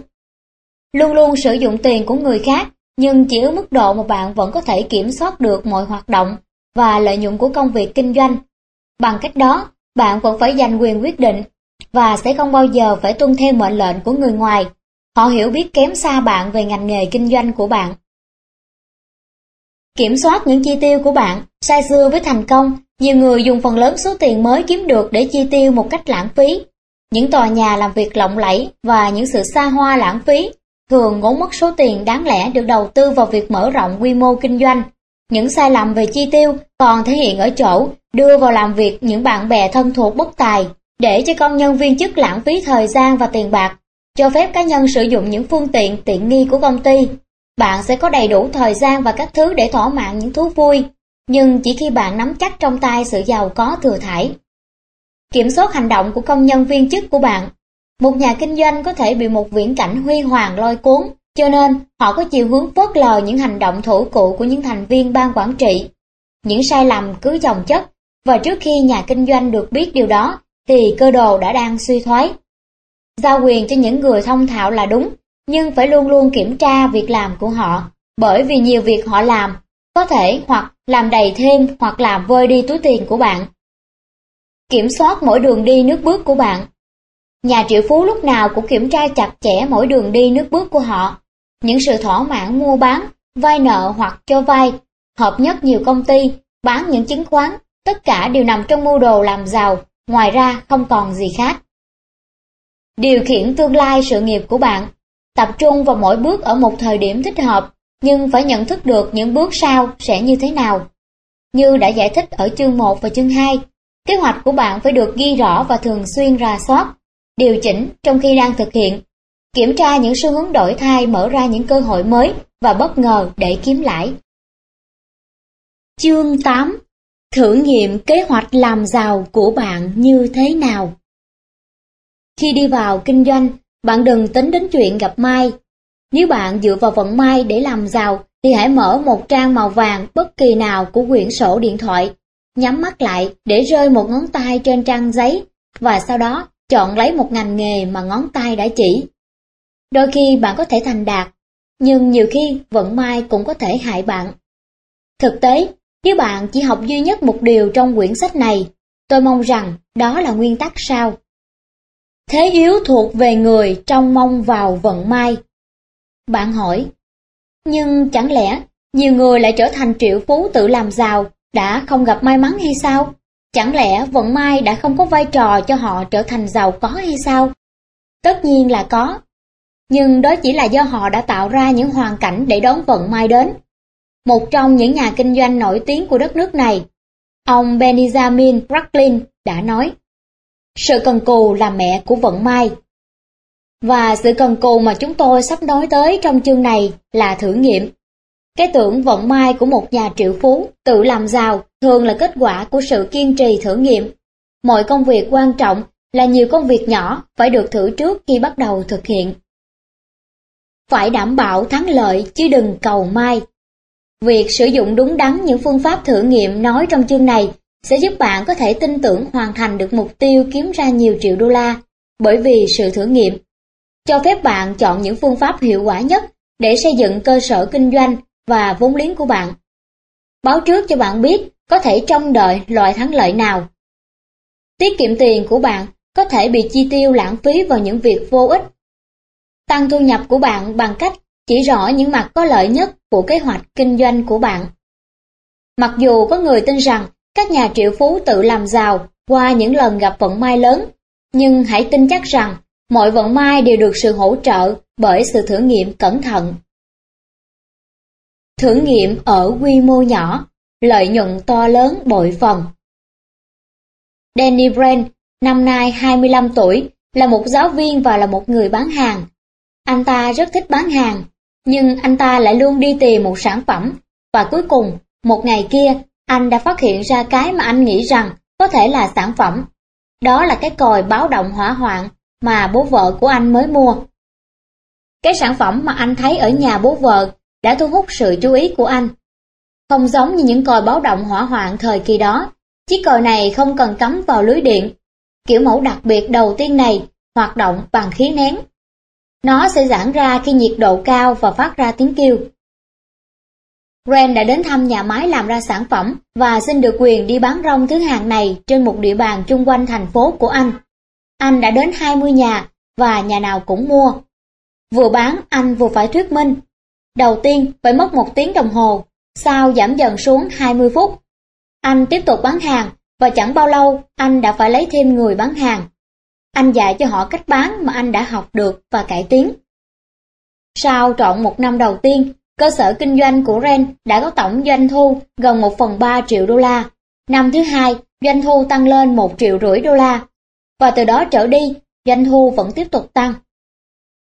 Luôn luôn sử dụng tiền của người khác nhưng chỉ ở mức độ mà bạn vẫn có thể kiểm soát được mọi hoạt động và lợi nhuận của công việc kinh doanh. Bằng cách đó, bạn vẫn phải giành quyền quyết định và sẽ không bao giờ phải tuân theo mệnh lệnh của người ngoài. Họ hiểu biết kém xa bạn về ngành nghề kinh doanh của bạn. Kiểm soát những chi tiêu của bạn, sai xưa với thành công, nhiều người dùng phần lớn số tiền mới kiếm được để chi tiêu một cách lãng phí. Những tòa nhà làm việc lộng lẫy và những sự xa hoa lãng phí thường ngốn mất số tiền đáng lẽ được đầu tư vào việc mở rộng quy mô kinh doanh. Những sai lầm về chi tiêu còn thể hiện ở chỗ đưa vào làm việc những bạn bè thân thuộc bất tài để cho công nhân viên chức lãng phí thời gian và tiền bạc, cho phép cá nhân sử dụng những phương tiện tiện nghi của công ty. Bạn sẽ có đầy đủ thời gian và các thứ để thỏa mãn những thú vui, nhưng chỉ khi bạn nắm chắc trong tay sự giàu có thừa thải. Kiểm soát hành động của công nhân viên chức của bạn Một nhà kinh doanh có thể bị một viễn cảnh huy hoàng lôi cuốn, cho nên họ có chiều hướng phớt lờ những hành động thủ cụ của những thành viên ban quản trị. Những sai lầm cứ chồng chất, và trước khi nhà kinh doanh được biết điều đó, thì cơ đồ đã đang suy thoái. Giao quyền cho những người thông thạo là đúng, nhưng phải luôn luôn kiểm tra việc làm của họ, bởi vì nhiều việc họ làm có thể hoặc làm đầy thêm hoặc làm vơi đi túi tiền của bạn. Kiểm soát mỗi đường đi nước bước của bạn. Nhà triệu phú lúc nào cũng kiểm tra chặt chẽ mỗi đường đi nước bước của họ. Những sự thỏa mãn mua bán, vay nợ hoặc cho vay, hợp nhất nhiều công ty, bán những chứng khoán, tất cả đều nằm trong mưu đồ làm giàu, ngoài ra không còn gì khác. Điều khiển tương lai sự nghiệp của bạn, tập trung vào mỗi bước ở một thời điểm thích hợp, nhưng phải nhận thức được những bước sau sẽ như thế nào. Như đã giải thích ở chương 1 và chương 2, kế hoạch của bạn phải được ghi rõ và thường xuyên rà soát, điều chỉnh trong khi đang thực hiện, kiểm tra những xu hướng đổi thay mở ra những cơ hội mới và bất ngờ để kiếm lãi. Chương 8 Thử nghiệm kế hoạch làm giàu của bạn như thế nào? Khi đi vào kinh doanh, bạn đừng tính đến chuyện gặp may. Nếu bạn dựa vào vận may để làm giàu, thì hãy mở một trang màu vàng bất kỳ nào của quyển sổ điện thoại, nhắm mắt lại để rơi một ngón tay trên trang giấy, và sau đó chọn lấy một ngành nghề mà ngón tay đã chỉ. Đôi khi bạn có thể thành đạt, nhưng nhiều khi vận may cũng có thể hại bạn. Thực tế, nếu bạn chỉ học duy nhất một điều trong quyển sách này, tôi mong rằng đó là nguyên tắc sao Thế yếu thuộc về người trong mong vào vận may. Bạn hỏi, nhưng chẳng lẽ nhiều người lại trở thành triệu phú tự làm giàu đã không gặp may mắn hay sao? Chẳng lẽ vận may đã không có vai trò cho họ trở thành giàu có hay sao? Tất nhiên là có. Nhưng đó chỉ là do họ đã tạo ra những hoàn cảnh để đón vận may đến. Một trong những nhà kinh doanh nổi tiếng của đất nước này, ông Benjamin Franklin đã nói, sự cần cù là mẹ của vận may. Và sự cần cù mà chúng tôi sắp nói tới trong chương này là thử nghiệm. Cái tưởng vận may của một nhà triệu phú tự làm giàu thường là kết quả của sự kiên trì thử nghiệm. Mọi công việc quan trọng là nhiều công việc nhỏ phải được thử trước khi bắt đầu thực hiện. Phải đảm bảo thắng lợi chứ đừng cầu may. Việc sử dụng đúng đắn những phương pháp thử nghiệm nói trong chương này sẽ giúp bạn có thể tin tưởng hoàn thành được mục tiêu kiếm ra nhiều triệu đô la, bởi vì sự thử nghiệm cho phép bạn chọn những phương pháp hiệu quả nhất để xây dựng cơ sở kinh doanh và vốn liếng của bạn. Báo trước cho bạn biết có thể trông đợi loại thắng lợi nào. Tiết kiệm tiền của bạn có thể bị chi tiêu lãng phí vào những việc vô ích. Tăng thu nhập của bạn bằng cách chỉ rõ những mặt có lợi nhất của kế hoạch kinh doanh của bạn. Mặc dù có người tin rằng các nhà triệu phú tự làm giàu qua những lần gặp vận may lớn, nhưng hãy tin chắc rằng mọi vận may đều được sự hỗ trợ bởi sự thử nghiệm cẩn thận. Thử nghiệm ở quy mô nhỏ, lợi nhuận to lớn bội phần. Danny Brand, năm nay 25 tuổi, là một giáo viên và là một người bán hàng. Anh ta rất thích bán hàng, nhưng anh ta lại luôn đi tìm một sản phẩm, và cuối cùng, một ngày kia, anh đã phát hiện ra cái mà anh nghĩ rằng có thể là sản phẩm. Đó là cái còi báo động hỏa hoạn mà bố vợ của anh mới mua. Cái sản phẩm mà anh thấy ở nhà bố vợ đã thu hút sự chú ý của anh. Không giống như những còi báo động hỏa hoạn thời kỳ đó, chiếc còi này không cần cắm vào lưới điện. Kiểu mẫu đặc biệt đầu tiên này hoạt động bằng khí nén. Nó sẽ giãn ra khi nhiệt độ cao và phát ra tiếng kêu. Ren đã đến thăm nhà máy làm ra sản phẩm và xin được quyền đi bán rong thứ hàng này trên một địa bàn chung quanh thành phố của anh. Anh đã đến 20 nhà và nhà nào cũng mua. Vừa bán anh vừa phải thuyết minh. Đầu tiên phải mất một tiếng đồng hồ, sau giảm dần xuống 20 phút. Anh tiếp tục bán hàng và chẳng bao lâu anh đã phải lấy thêm người bán hàng. anh dạy cho họ cách bán mà anh đã học được và cải tiến. Sau trọn một năm đầu tiên, cơ sở kinh doanh của Ren đã có tổng doanh thu gần 1 phần 3 triệu đô la. Năm thứ hai, doanh thu tăng lên 1 triệu rưỡi đô la. Và từ đó trở đi, doanh thu vẫn tiếp tục tăng.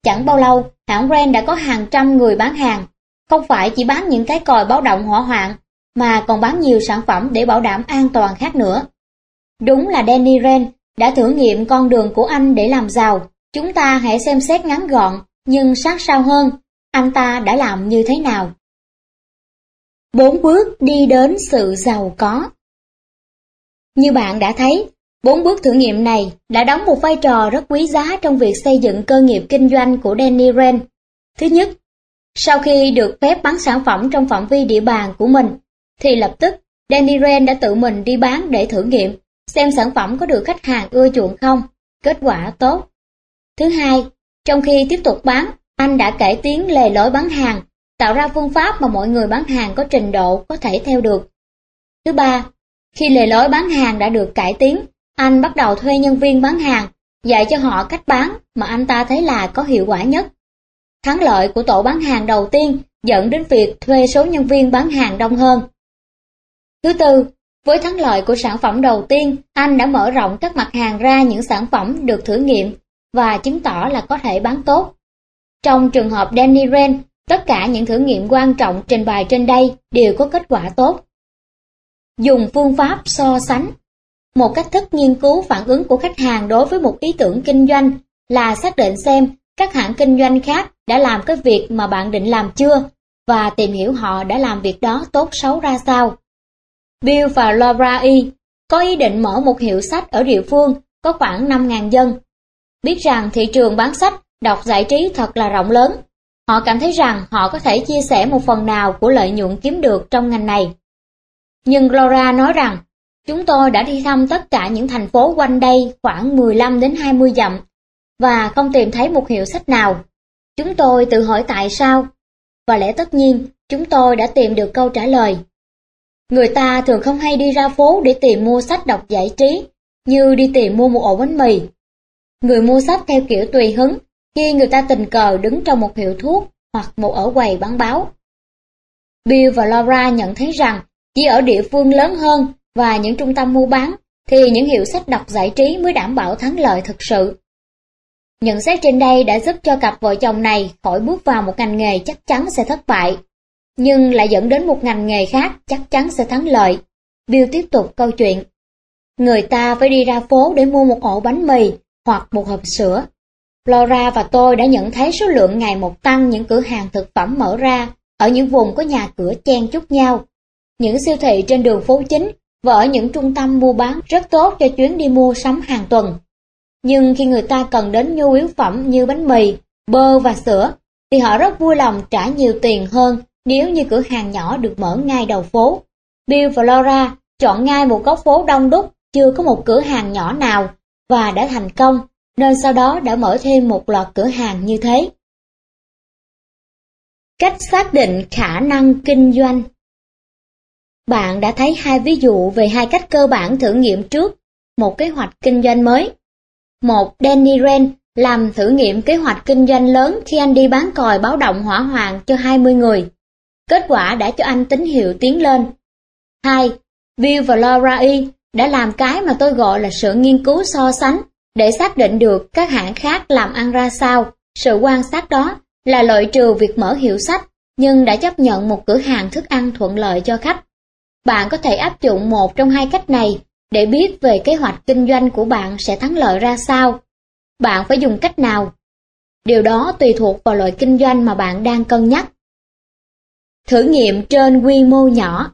Chẳng bao lâu, hãng Ren đã có hàng trăm người bán hàng, không phải chỉ bán những cái còi báo động hỏa hoạn, mà còn bán nhiều sản phẩm để bảo đảm an toàn khác nữa. Đúng là Danny Ren đã thử nghiệm con đường của anh để làm giàu. Chúng ta hãy xem xét ngắn gọn, nhưng sát sao hơn, anh ta đã làm như thế nào. Bốn bước đi đến sự giàu có Như bạn đã thấy, bốn bước thử nghiệm này đã đóng một vai trò rất quý giá trong việc xây dựng cơ nghiệp kinh doanh của Danny Ren. Thứ nhất, sau khi được phép bán sản phẩm trong phạm vi địa bàn của mình, thì lập tức Danny Ren đã tự mình đi bán để thử nghiệm xem sản phẩm có được khách hàng ưa chuộng không, kết quả tốt. Thứ hai, trong khi tiếp tục bán, anh đã cải tiến lề lối bán hàng, tạo ra phương pháp mà mọi người bán hàng có trình độ có thể theo được. Thứ ba, khi lề lối bán hàng đã được cải tiến, anh bắt đầu thuê nhân viên bán hàng, dạy cho họ cách bán mà anh ta thấy là có hiệu quả nhất. Thắng lợi của tổ bán hàng đầu tiên dẫn đến việc thuê số nhân viên bán hàng đông hơn. Thứ tư, với thắng lợi của sản phẩm đầu tiên, anh đã mở rộng các mặt hàng ra những sản phẩm được thử nghiệm và chứng tỏ là có thể bán tốt. Trong trường hợp Danny Ren, tất cả những thử nghiệm quan trọng trình bày trên đây đều có kết quả tốt. Dùng phương pháp so sánh Một cách thức nghiên cứu phản ứng của khách hàng đối với một ý tưởng kinh doanh là xác định xem các hãng kinh doanh khác đã làm cái việc mà bạn định làm chưa và tìm hiểu họ đã làm việc đó tốt xấu ra sao. Bill và Laura E. có ý định mở một hiệu sách ở địa phương có khoảng 5.000 dân. Biết rằng thị trường bán sách, đọc giải trí thật là rộng lớn. Họ cảm thấy rằng họ có thể chia sẻ một phần nào của lợi nhuận kiếm được trong ngành này. Nhưng Laura nói rằng, chúng tôi đã đi thăm tất cả những thành phố quanh đây khoảng 15 đến 20 dặm và không tìm thấy một hiệu sách nào. Chúng tôi tự hỏi tại sao, và lẽ tất nhiên chúng tôi đã tìm được câu trả lời. Người ta thường không hay đi ra phố để tìm mua sách đọc giải trí, như đi tìm mua một ổ bánh mì. Người mua sách theo kiểu tùy hứng, khi người ta tình cờ đứng trong một hiệu thuốc hoặc một ở quầy bán báo. Bill và Laura nhận thấy rằng chỉ ở địa phương lớn hơn và những trung tâm mua bán thì những hiệu sách đọc giải trí mới đảm bảo thắng lợi thực sự. Nhận xét trên đây đã giúp cho cặp vợ chồng này khỏi bước vào một ngành nghề chắc chắn sẽ thất bại, nhưng lại dẫn đến một ngành nghề khác chắc chắn sẽ thắng lợi. Bill tiếp tục câu chuyện. Người ta phải đi ra phố để mua một ổ bánh mì hoặc một hộp sữa. Laura và tôi đã nhận thấy số lượng ngày một tăng những cửa hàng thực phẩm mở ra ở những vùng có nhà cửa chen chúc nhau. Những siêu thị trên đường phố chính và ở những trung tâm mua bán rất tốt cho chuyến đi mua sắm hàng tuần. Nhưng khi người ta cần đến nhu yếu phẩm như bánh mì, bơ và sữa, thì họ rất vui lòng trả nhiều tiền hơn nếu như cửa hàng nhỏ được mở ngay đầu phố. Bill và Laura chọn ngay một góc phố đông đúc, chưa có một cửa hàng nhỏ nào, và đã thành công, nên sau đó đã mở thêm một loạt cửa hàng như thế. Cách xác định khả năng kinh doanh Bạn đã thấy hai ví dụ về hai cách cơ bản thử nghiệm trước một kế hoạch kinh doanh mới. Một, Danny Ren làm thử nghiệm kế hoạch kinh doanh lớn khi anh đi bán còi báo động hỏa hoạn cho 20 người. Kết quả đã cho anh tín hiệu tiến lên. 2. Bill và Laura E. đã làm cái mà tôi gọi là sự nghiên cứu so sánh để xác định được các hãng khác làm ăn ra sao. Sự quan sát đó là loại trừ việc mở hiệu sách nhưng đã chấp nhận một cửa hàng thức ăn thuận lợi cho khách. Bạn có thể áp dụng một trong hai cách này để biết về kế hoạch kinh doanh của bạn sẽ thắng lợi ra sao. Bạn phải dùng cách nào? Điều đó tùy thuộc vào loại kinh doanh mà bạn đang cân nhắc. Thử nghiệm trên quy mô nhỏ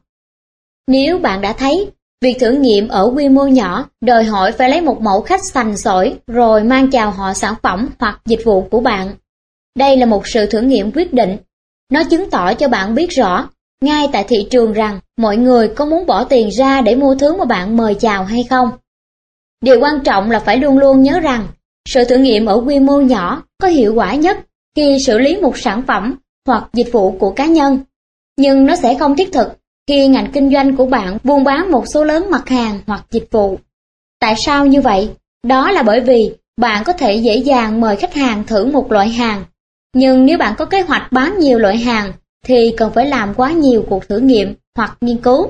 Nếu bạn đã thấy, việc thử nghiệm ở quy mô nhỏ đòi hỏi phải lấy một mẫu khách sành sỏi rồi mang chào họ sản phẩm hoặc dịch vụ của bạn. Đây là một sự thử nghiệm quyết định. Nó chứng tỏ cho bạn biết rõ, ngay tại thị trường rằng mọi người có muốn bỏ tiền ra để mua thứ mà bạn mời chào hay không. Điều quan trọng là phải luôn luôn nhớ rằng, sự thử nghiệm ở quy mô nhỏ có hiệu quả nhất khi xử lý một sản phẩm hoặc dịch vụ của cá nhân nhưng nó sẽ không thiết thực khi ngành kinh doanh của bạn buôn bán một số lớn mặt hàng hoặc dịch vụ. Tại sao như vậy? Đó là bởi vì bạn có thể dễ dàng mời khách hàng thử một loại hàng. Nhưng nếu bạn có kế hoạch bán nhiều loại hàng, thì cần phải làm quá nhiều cuộc thử nghiệm hoặc nghiên cứu.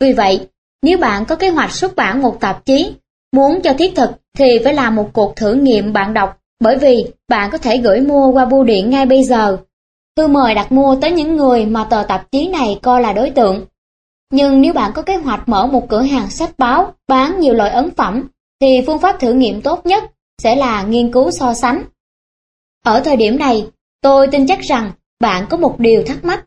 Vì vậy, nếu bạn có kế hoạch xuất bản một tạp chí, muốn cho thiết thực thì phải làm một cuộc thử nghiệm bạn đọc, bởi vì bạn có thể gửi mua qua bưu điện ngay bây giờ. Thư mời đặt mua tới những người mà tờ tạp chí này coi là đối tượng. Nhưng nếu bạn có kế hoạch mở một cửa hàng sách báo, bán nhiều loại ấn phẩm, thì phương pháp thử nghiệm tốt nhất sẽ là nghiên cứu so sánh. Ở thời điểm này, tôi tin chắc rằng bạn có một điều thắc mắc.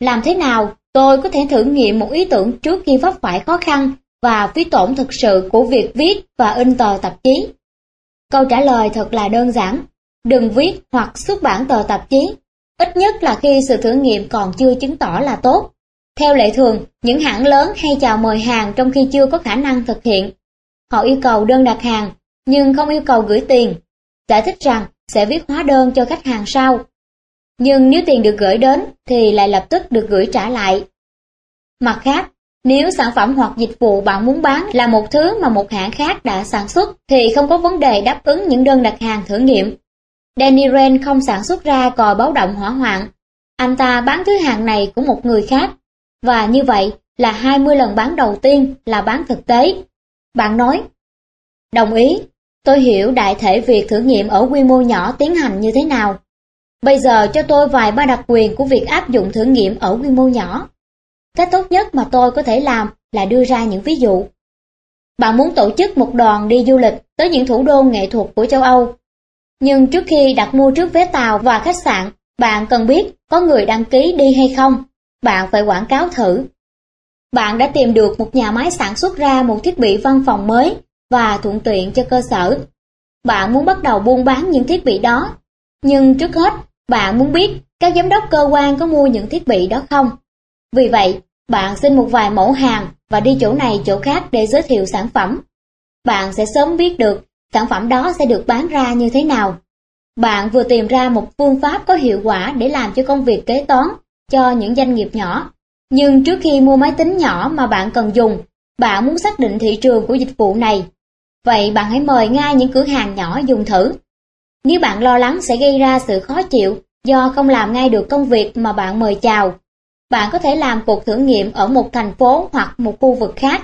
Làm thế nào tôi có thể thử nghiệm một ý tưởng trước khi vấp phải khó khăn và phí tổn thực sự của việc viết và in tờ tạp chí? Câu trả lời thật là đơn giản. Đừng viết hoặc xuất bản tờ tạp chí, ít nhất là khi sự thử nghiệm còn chưa chứng tỏ là tốt. Theo lệ thường, những hãng lớn hay chào mời hàng trong khi chưa có khả năng thực hiện. Họ yêu cầu đơn đặt hàng, nhưng không yêu cầu gửi tiền. Giải thích rằng sẽ viết hóa đơn cho khách hàng sau. Nhưng nếu tiền được gửi đến thì lại lập tức được gửi trả lại. Mặt khác, nếu sản phẩm hoặc dịch vụ bạn muốn bán là một thứ mà một hãng khác đã sản xuất thì không có vấn đề đáp ứng những đơn đặt hàng thử nghiệm. Danny Rand không sản xuất ra còi báo động hỏa hoạn. Anh ta bán thứ hàng này của một người khác. Và như vậy là 20 lần bán đầu tiên là bán thực tế. Bạn nói, đồng ý, tôi hiểu đại thể việc thử nghiệm ở quy mô nhỏ tiến hành như thế nào. Bây giờ cho tôi vài ba đặc quyền của việc áp dụng thử nghiệm ở quy mô nhỏ. Cách tốt nhất mà tôi có thể làm là đưa ra những ví dụ. Bạn muốn tổ chức một đoàn đi du lịch tới những thủ đô nghệ thuật của châu Âu. Nhưng trước khi đặt mua trước vé tàu và khách sạn, bạn cần biết có người đăng ký đi hay không. Bạn phải quảng cáo thử. Bạn đã tìm được một nhà máy sản xuất ra một thiết bị văn phòng mới và thuận tiện cho cơ sở. Bạn muốn bắt đầu buôn bán những thiết bị đó. Nhưng trước hết, bạn muốn biết các giám đốc cơ quan có mua những thiết bị đó không. Vì vậy, bạn xin một vài mẫu hàng và đi chỗ này chỗ khác để giới thiệu sản phẩm. Bạn sẽ sớm biết được sản phẩm đó sẽ được bán ra như thế nào. Bạn vừa tìm ra một phương pháp có hiệu quả để làm cho công việc kế toán cho những doanh nghiệp nhỏ. Nhưng trước khi mua máy tính nhỏ mà bạn cần dùng, bạn muốn xác định thị trường của dịch vụ này. Vậy bạn hãy mời ngay những cửa hàng nhỏ dùng thử. Nếu bạn lo lắng sẽ gây ra sự khó chịu do không làm ngay được công việc mà bạn mời chào, bạn có thể làm cuộc thử nghiệm ở một thành phố hoặc một khu vực khác.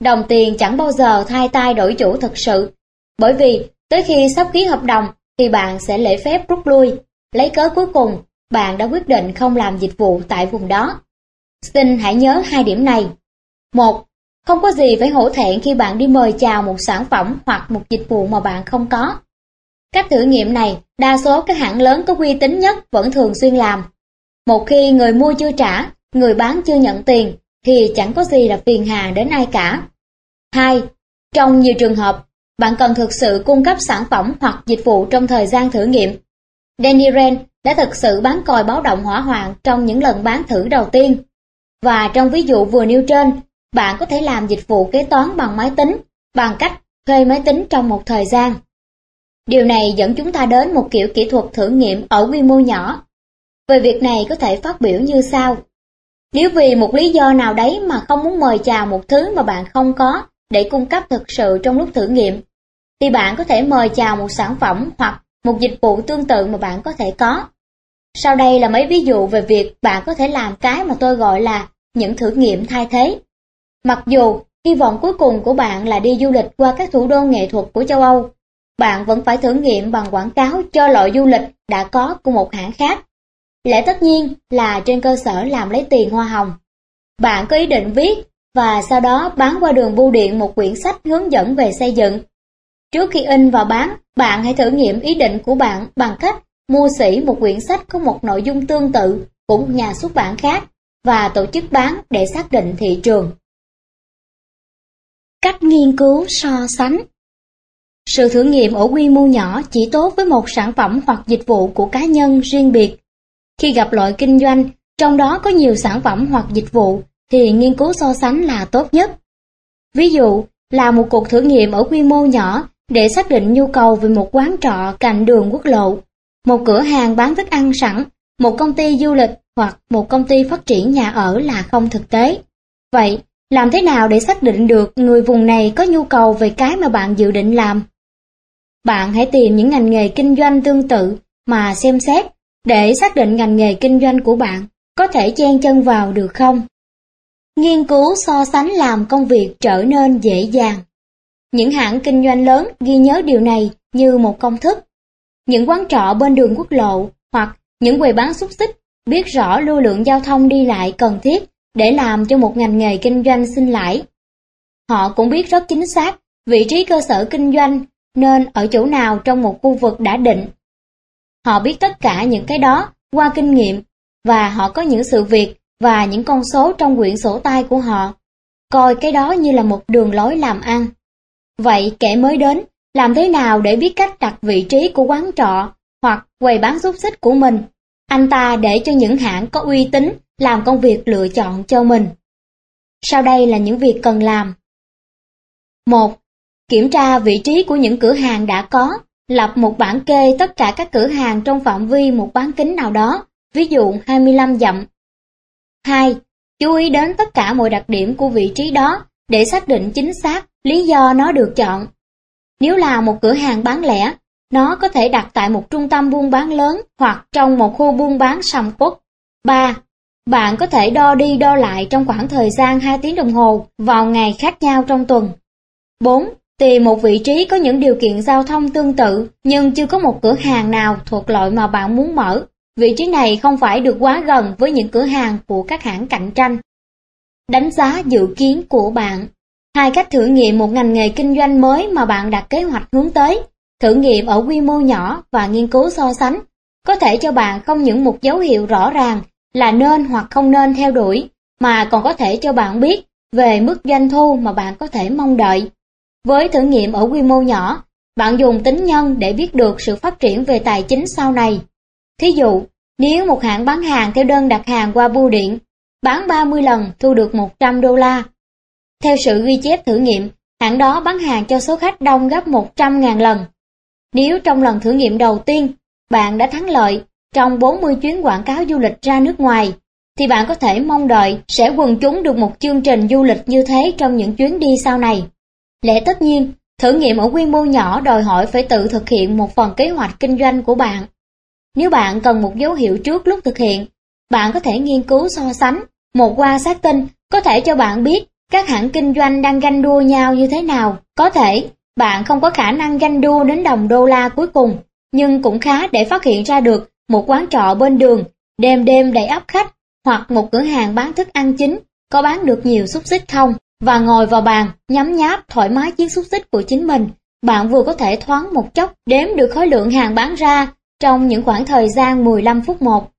Đồng tiền chẳng bao giờ thay tay đổi chủ thực sự, bởi vì tới khi sắp ký hợp đồng thì bạn sẽ lễ phép rút lui, lấy cớ cuối cùng bạn đã quyết định không làm dịch vụ tại vùng đó. Xin hãy nhớ hai điểm này. Một, không có gì phải hổ thẹn khi bạn đi mời chào một sản phẩm hoặc một dịch vụ mà bạn không có. Cách thử nghiệm này, đa số các hãng lớn có uy tín nhất vẫn thường xuyên làm. Một khi người mua chưa trả, người bán chưa nhận tiền, thì chẳng có gì là phiền hà đến ai cả. 2. Trong nhiều trường hợp, bạn cần thực sự cung cấp sản phẩm hoặc dịch vụ trong thời gian thử nghiệm. Danny Rand đã thực sự bán còi báo động hỏa hoạn trong những lần bán thử đầu tiên. Và trong ví dụ vừa nêu trên, bạn có thể làm dịch vụ kế toán bằng máy tính bằng cách thuê máy tính trong một thời gian. Điều này dẫn chúng ta đến một kiểu kỹ thuật thử nghiệm ở quy mô nhỏ. Về việc này có thể phát biểu như sau. Nếu vì một lý do nào đấy mà không muốn mời chào một thứ mà bạn không có để cung cấp thực sự trong lúc thử nghiệm, thì bạn có thể mời chào một sản phẩm hoặc một dịch vụ tương tự mà bạn có thể có. Sau đây là mấy ví dụ về việc bạn có thể làm cái mà tôi gọi là những thử nghiệm thay thế. Mặc dù hy vọng cuối cùng của bạn là đi du lịch qua các thủ đô nghệ thuật của châu Âu, bạn vẫn phải thử nghiệm bằng quảng cáo cho loại du lịch đã có của một hãng khác. Lẽ tất nhiên là trên cơ sở làm lấy tiền hoa hồng. Bạn có ý định viết và sau đó bán qua đường bưu điện một quyển sách hướng dẫn về xây dựng. Trước khi in và bán, bạn hãy thử nghiệm ý định của bạn bằng cách mua sỉ một quyển sách có một nội dung tương tự của một nhà xuất bản khác và tổ chức bán để xác định thị trường. Cách nghiên cứu so sánh Sự thử nghiệm ở quy mô nhỏ chỉ tốt với một sản phẩm hoặc dịch vụ của cá nhân riêng biệt. Khi gặp loại kinh doanh, trong đó có nhiều sản phẩm hoặc dịch vụ, thì nghiên cứu so sánh là tốt nhất. Ví dụ, là một cuộc thử nghiệm ở quy mô nhỏ để xác định nhu cầu về một quán trọ cạnh đường quốc lộ, một cửa hàng bán thức ăn sẵn, một công ty du lịch hoặc một công ty phát triển nhà ở là không thực tế. Vậy, làm thế nào để xác định được người vùng này có nhu cầu về cái mà bạn dự định làm? bạn hãy tìm những ngành nghề kinh doanh tương tự mà xem xét để xác định ngành nghề kinh doanh của bạn có thể chen chân vào được không. Nghiên cứu so sánh làm công việc trở nên dễ dàng. Những hãng kinh doanh lớn ghi nhớ điều này như một công thức. Những quán trọ bên đường quốc lộ hoặc những quầy bán xúc xích biết rõ lưu lượng giao thông đi lại cần thiết để làm cho một ngành nghề kinh doanh sinh lãi. Họ cũng biết rất chính xác vị trí cơ sở kinh doanh nên ở chỗ nào trong một khu vực đã định. Họ biết tất cả những cái đó qua kinh nghiệm và họ có những sự việc và những con số trong quyển sổ tay của họ. Coi cái đó như là một đường lối làm ăn. Vậy kẻ mới đến, làm thế nào để biết cách đặt vị trí của quán trọ hoặc quầy bán xúc xích của mình? Anh ta để cho những hãng có uy tín làm công việc lựa chọn cho mình. Sau đây là những việc cần làm. 1. Kiểm tra vị trí của những cửa hàng đã có, lập một bảng kê tất cả các cửa hàng trong phạm vi một bán kính nào đó, ví dụ 25 dặm. 2. Chú ý đến tất cả mọi đặc điểm của vị trí đó để xác định chính xác lý do nó được chọn. Nếu là một cửa hàng bán lẻ, nó có thể đặt tại một trung tâm buôn bán lớn hoặc trong một khu buôn bán sầm uất. 3. Bạn có thể đo đi đo lại trong khoảng thời gian 2 tiếng đồng hồ vào ngày khác nhau trong tuần. 4. Tìm một vị trí có những điều kiện giao thông tương tự nhưng chưa có một cửa hàng nào thuộc loại mà bạn muốn mở. Vị trí này không phải được quá gần với những cửa hàng của các hãng cạnh tranh. Đánh giá dự kiến của bạn Hai cách thử nghiệm một ngành nghề kinh doanh mới mà bạn đặt kế hoạch hướng tới. Thử nghiệm ở quy mô nhỏ và nghiên cứu so sánh có thể cho bạn không những một dấu hiệu rõ ràng là nên hoặc không nên theo đuổi, mà còn có thể cho bạn biết về mức doanh thu mà bạn có thể mong đợi. Với thử nghiệm ở quy mô nhỏ, bạn dùng tính nhân để biết được sự phát triển về tài chính sau này. Thí dụ, nếu một hãng bán hàng theo đơn đặt hàng qua bưu điện, bán 30 lần thu được 100 đô la. Theo sự ghi chép thử nghiệm, hãng đó bán hàng cho số khách đông gấp 100.000 lần. Nếu trong lần thử nghiệm đầu tiên, bạn đã thắng lợi trong 40 chuyến quảng cáo du lịch ra nước ngoài, thì bạn có thể mong đợi sẽ quần chúng được một chương trình du lịch như thế trong những chuyến đi sau này. Lẽ tất nhiên, thử nghiệm ở quy mô nhỏ đòi hỏi phải tự thực hiện một phần kế hoạch kinh doanh của bạn. Nếu bạn cần một dấu hiệu trước lúc thực hiện, bạn có thể nghiên cứu so sánh. Một qua xác tinh có thể cho bạn biết các hãng kinh doanh đang ganh đua nhau như thế nào. Có thể bạn không có khả năng ganh đua đến đồng đô la cuối cùng, nhưng cũng khá để phát hiện ra được một quán trọ bên đường, đêm đêm đầy ắp khách, hoặc một cửa hàng bán thức ăn chính, có bán được nhiều xúc xích không, và ngồi vào bàn, nhắm nháp thoải mái chiếc xúc xích của chính mình. Bạn vừa có thể thoáng một chốc đếm được khối lượng hàng bán ra trong những khoảng thời gian 15 phút một.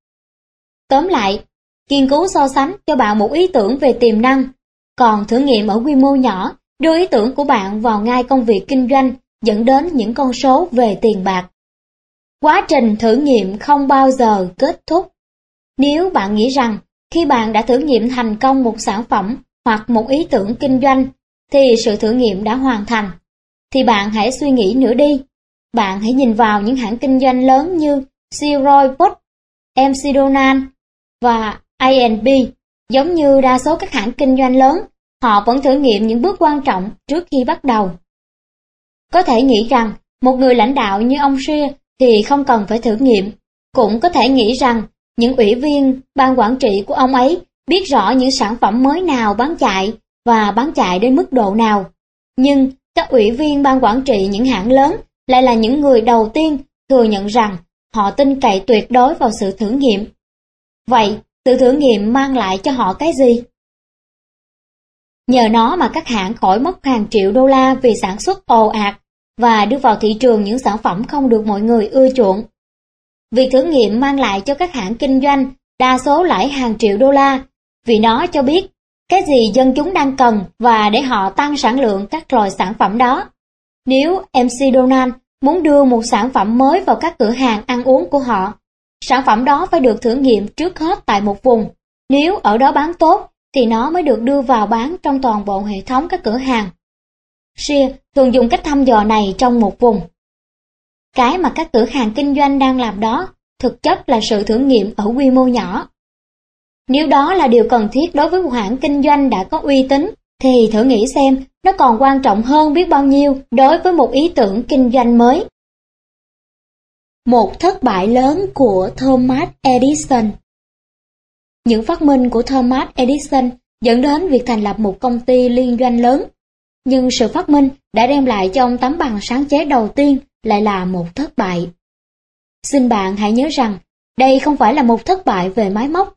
Tóm lại, nghiên cứu so sánh cho bạn một ý tưởng về tiềm năng, còn thử nghiệm ở quy mô nhỏ đưa ý tưởng của bạn vào ngay công việc kinh doanh dẫn đến những con số về tiền bạc. Quá trình thử nghiệm không bao giờ kết thúc. Nếu bạn nghĩ rằng khi bạn đã thử nghiệm thành công một sản phẩm hoặc một ý tưởng kinh doanh thì sự thử nghiệm đã hoàn thành, thì bạn hãy suy nghĩ nữa đi. Bạn hãy nhìn vào những hãng kinh doanh lớn như Seroy Post, MC Donald và A&B. Giống như đa số các hãng kinh doanh lớn, họ vẫn thử nghiệm những bước quan trọng trước khi bắt đầu. Có thể nghĩ rằng một người lãnh đạo như ông Shear thì không cần phải thử nghiệm. Cũng có thể nghĩ rằng những ủy viên ban quản trị của ông ấy biết rõ những sản phẩm mới nào bán chạy và bán chạy đến mức độ nào. Nhưng các ủy viên ban quản trị những hãng lớn lại là những người đầu tiên thừa nhận rằng họ tin cậy tuyệt đối vào sự thử nghiệm. Vậy, sự thử nghiệm mang lại cho họ cái gì? Nhờ nó mà các hãng khỏi mất hàng triệu đô la vì sản xuất ồ ạt và đưa vào thị trường những sản phẩm không được mọi người ưa chuộng. Việc thử nghiệm mang lại cho các hãng kinh doanh đa số lãi hàng triệu đô la vì nó cho biết cái gì dân chúng đang cần và để họ tăng sản lượng các loại sản phẩm đó. Nếu MC Donald muốn đưa một sản phẩm mới vào các cửa hàng ăn uống của họ, sản phẩm đó phải được thử nghiệm trước hết tại một vùng. Nếu ở đó bán tốt, thì nó mới được đưa vào bán trong toàn bộ hệ thống các cửa hàng. Shear thường dùng cách thăm dò này trong một vùng. Cái mà các cửa hàng kinh doanh đang làm đó thực chất là sự thử nghiệm ở quy mô nhỏ. Nếu đó là điều cần thiết đối với một hãng kinh doanh đã có uy tín, thì thử nghĩ xem nó còn quan trọng hơn biết bao nhiêu đối với một ý tưởng kinh doanh mới. Một thất bại lớn của Thomas Edison Những phát minh của Thomas Edison dẫn đến việc thành lập một công ty liên doanh lớn. Nhưng sự phát minh đã đem lại cho ông tấm bằng sáng chế đầu tiên lại là một thất bại. Xin bạn hãy nhớ rằng, đây không phải là một thất bại về máy móc,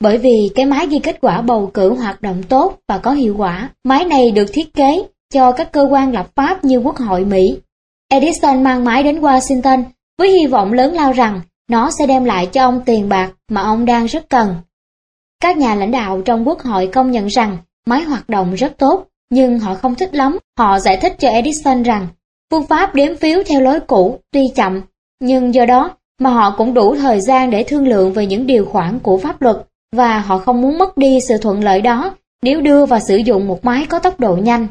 bởi vì cái máy ghi kết quả bầu cử hoạt động tốt và có hiệu quả. Máy này được thiết kế cho các cơ quan lập pháp như Quốc hội Mỹ. Edison mang máy đến Washington với hy vọng lớn lao rằng nó sẽ đem lại cho ông tiền bạc mà ông đang rất cần. Các nhà lãnh đạo trong quốc hội công nhận rằng máy hoạt động rất tốt, nhưng họ không thích lắm. Họ giải thích cho Edison rằng phương pháp đếm phiếu theo lối cũ tuy chậm, nhưng do đó mà họ cũng đủ thời gian để thương lượng về những điều khoản của pháp luật và họ không muốn mất đi sự thuận lợi đó nếu đưa và sử dụng một máy có tốc độ nhanh.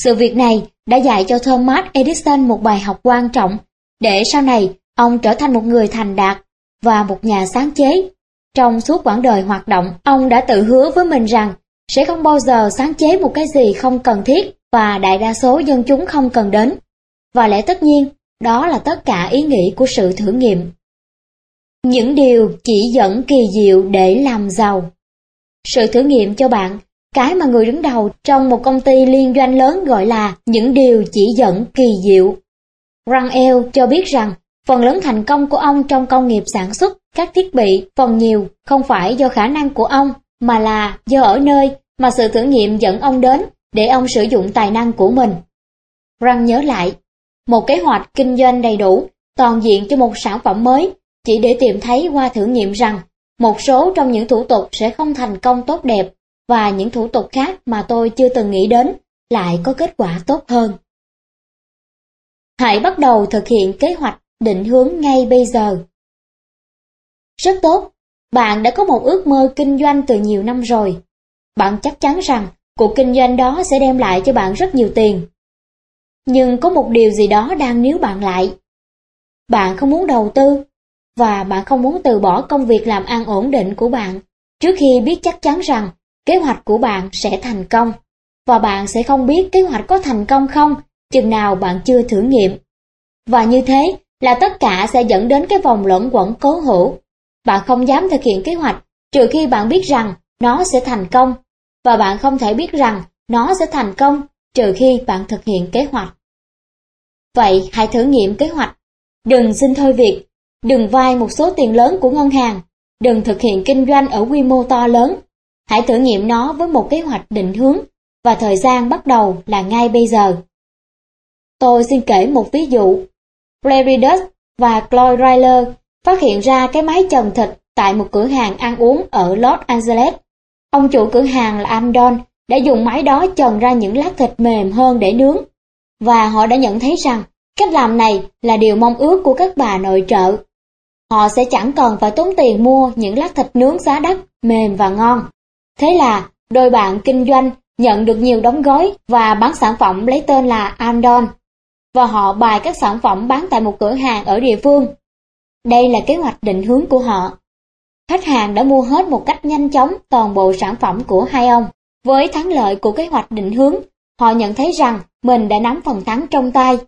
Sự việc này đã dạy cho Thomas Edison một bài học quan trọng để sau này ông trở thành một người thành đạt và một nhà sáng chế. Trong suốt quãng đời hoạt động, ông đã tự hứa với mình rằng sẽ không bao giờ sáng chế một cái gì không cần thiết và đại đa số dân chúng không cần đến. Và lẽ tất nhiên, đó là tất cả ý nghĩ của sự thử nghiệm. Những điều chỉ dẫn kỳ diệu để làm giàu. Sự thử nghiệm cho bạn, cái mà người đứng đầu trong một công ty liên doanh lớn gọi là những điều chỉ dẫn kỳ diệu. Rangel cho biết rằng phần lớn thành công của ông trong công nghiệp sản xuất các thiết bị phần nhiều không phải do khả năng của ông mà là do ở nơi mà sự thử nghiệm dẫn ông đến để ông sử dụng tài năng của mình. Răng nhớ lại, một kế hoạch kinh doanh đầy đủ, toàn diện cho một sản phẩm mới chỉ để tìm thấy qua thử nghiệm rằng một số trong những thủ tục sẽ không thành công tốt đẹp và những thủ tục khác mà tôi chưa từng nghĩ đến lại có kết quả tốt hơn. Hãy bắt đầu thực hiện kế hoạch định hướng ngay bây giờ. Rất tốt, bạn đã có một ước mơ kinh doanh từ nhiều năm rồi. Bạn chắc chắn rằng cuộc kinh doanh đó sẽ đem lại cho bạn rất nhiều tiền. Nhưng có một điều gì đó đang níu bạn lại. Bạn không muốn đầu tư, và bạn không muốn từ bỏ công việc làm ăn ổn định của bạn trước khi biết chắc chắn rằng kế hoạch của bạn sẽ thành công. Và bạn sẽ không biết kế hoạch có thành công không chừng nào bạn chưa thử nghiệm. Và như thế là tất cả sẽ dẫn đến cái vòng luẩn quẩn cố hữu. Bạn không dám thực hiện kế hoạch trừ khi bạn biết rằng nó sẽ thành công. Và bạn không thể biết rằng nó sẽ thành công trừ khi bạn thực hiện kế hoạch. Vậy hãy thử nghiệm kế hoạch. Đừng xin thôi việc Đừng vay một số tiền lớn của ngân hàng, đừng thực hiện kinh doanh ở quy mô to lớn. Hãy thử nghiệm nó với một kế hoạch định hướng và thời gian bắt đầu là ngay bây giờ. Tôi xin kể một ví dụ. Larry và Cloyd Ryler phát hiện ra cái máy trần thịt tại một cửa hàng ăn uống ở Los Angeles. Ông chủ cửa hàng là amdon đã dùng máy đó trần ra những lát thịt mềm hơn để nướng. Và họ đã nhận thấy rằng cách làm này là điều mong ước của các bà nội trợ họ sẽ chẳng cần phải tốn tiền mua những lát thịt nướng giá đắt, mềm và ngon. Thế là, đôi bạn kinh doanh nhận được nhiều đóng gói và bán sản phẩm lấy tên là Andon. Và họ bày các sản phẩm bán tại một cửa hàng ở địa phương. Đây là kế hoạch định hướng của họ. Khách hàng đã mua hết một cách nhanh chóng toàn bộ sản phẩm của hai ông. Với thắng lợi của kế hoạch định hướng, họ nhận thấy rằng mình đã nắm phần thắng trong tay.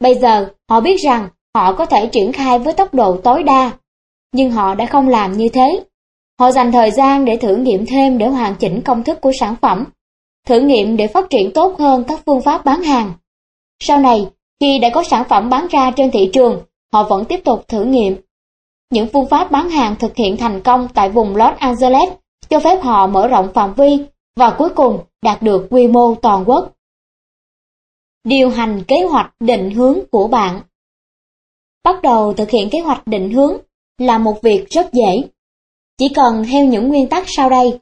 Bây giờ, họ biết rằng họ có thể triển khai với tốc độ tối đa. Nhưng họ đã không làm như thế. Họ dành thời gian để thử nghiệm thêm để hoàn chỉnh công thức của sản phẩm, thử nghiệm để phát triển tốt hơn các phương pháp bán hàng. Sau này, khi đã có sản phẩm bán ra trên thị trường, họ vẫn tiếp tục thử nghiệm. Những phương pháp bán hàng thực hiện thành công tại vùng Los Angeles cho phép họ mở rộng phạm vi và cuối cùng đạt được quy mô toàn quốc. Điều hành kế hoạch định hướng của bạn Bắt đầu thực hiện kế hoạch định hướng là một việc rất dễ. Chỉ cần theo những nguyên tắc sau đây.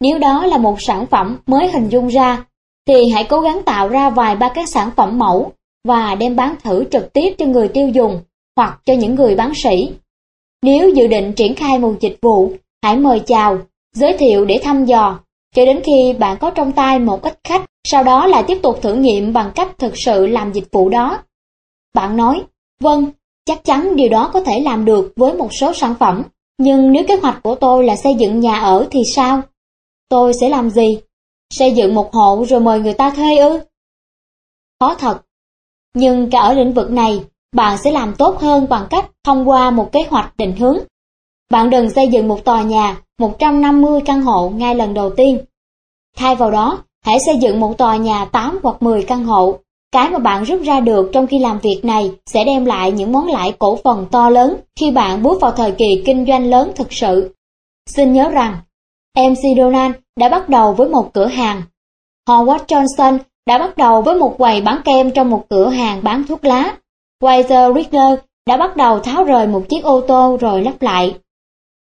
Nếu đó là một sản phẩm mới hình dung ra, thì hãy cố gắng tạo ra vài ba các sản phẩm mẫu và đem bán thử trực tiếp cho người tiêu dùng hoặc cho những người bán sỉ. Nếu dự định triển khai một dịch vụ, hãy mời chào, giới thiệu để thăm dò, cho đến khi bạn có trong tay một ít khách, sau đó lại tiếp tục thử nghiệm bằng cách thực sự làm dịch vụ đó. Bạn nói, vâng, Chắc chắn điều đó có thể làm được với một số sản phẩm, nhưng nếu kế hoạch của tôi là xây dựng nhà ở thì sao? Tôi sẽ làm gì? Xây dựng một hộ rồi mời người ta thuê ư? Khó thật. Nhưng cả ở lĩnh vực này, bạn sẽ làm tốt hơn bằng cách thông qua một kế hoạch định hướng. Bạn đừng xây dựng một tòa nhà 150 căn hộ ngay lần đầu tiên. Thay vào đó, hãy xây dựng một tòa nhà 8 hoặc 10 căn hộ. Cái mà bạn rút ra được trong khi làm việc này sẽ đem lại những món lãi cổ phần to lớn khi bạn bước vào thời kỳ kinh doanh lớn thực sự. Xin nhớ rằng, MC Donald đã bắt đầu với một cửa hàng. Howard Johnson đã bắt đầu với một quầy bán kem trong một cửa hàng bán thuốc lá. Walter Riegler đã bắt đầu tháo rời một chiếc ô tô rồi lắp lại.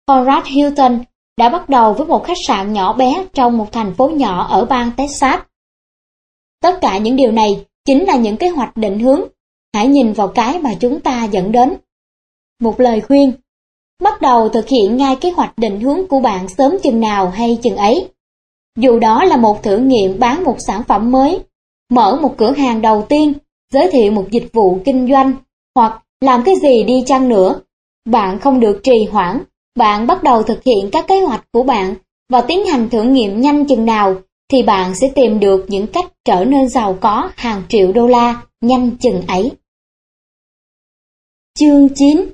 Conrad Hilton đã bắt đầu với một khách sạn nhỏ bé trong một thành phố nhỏ ở bang Texas. Tất cả những điều này chính là những kế hoạch định hướng. Hãy nhìn vào cái mà chúng ta dẫn đến. Một lời khuyên Bắt đầu thực hiện ngay kế hoạch định hướng của bạn sớm chừng nào hay chừng ấy. Dù đó là một thử nghiệm bán một sản phẩm mới, mở một cửa hàng đầu tiên, giới thiệu một dịch vụ kinh doanh, hoặc làm cái gì đi chăng nữa, bạn không được trì hoãn, bạn bắt đầu thực hiện các kế hoạch của bạn và tiến hành thử nghiệm nhanh chừng nào thì bạn sẽ tìm được những cách trở nên giàu có hàng triệu đô la nhanh chừng ấy. Chương 9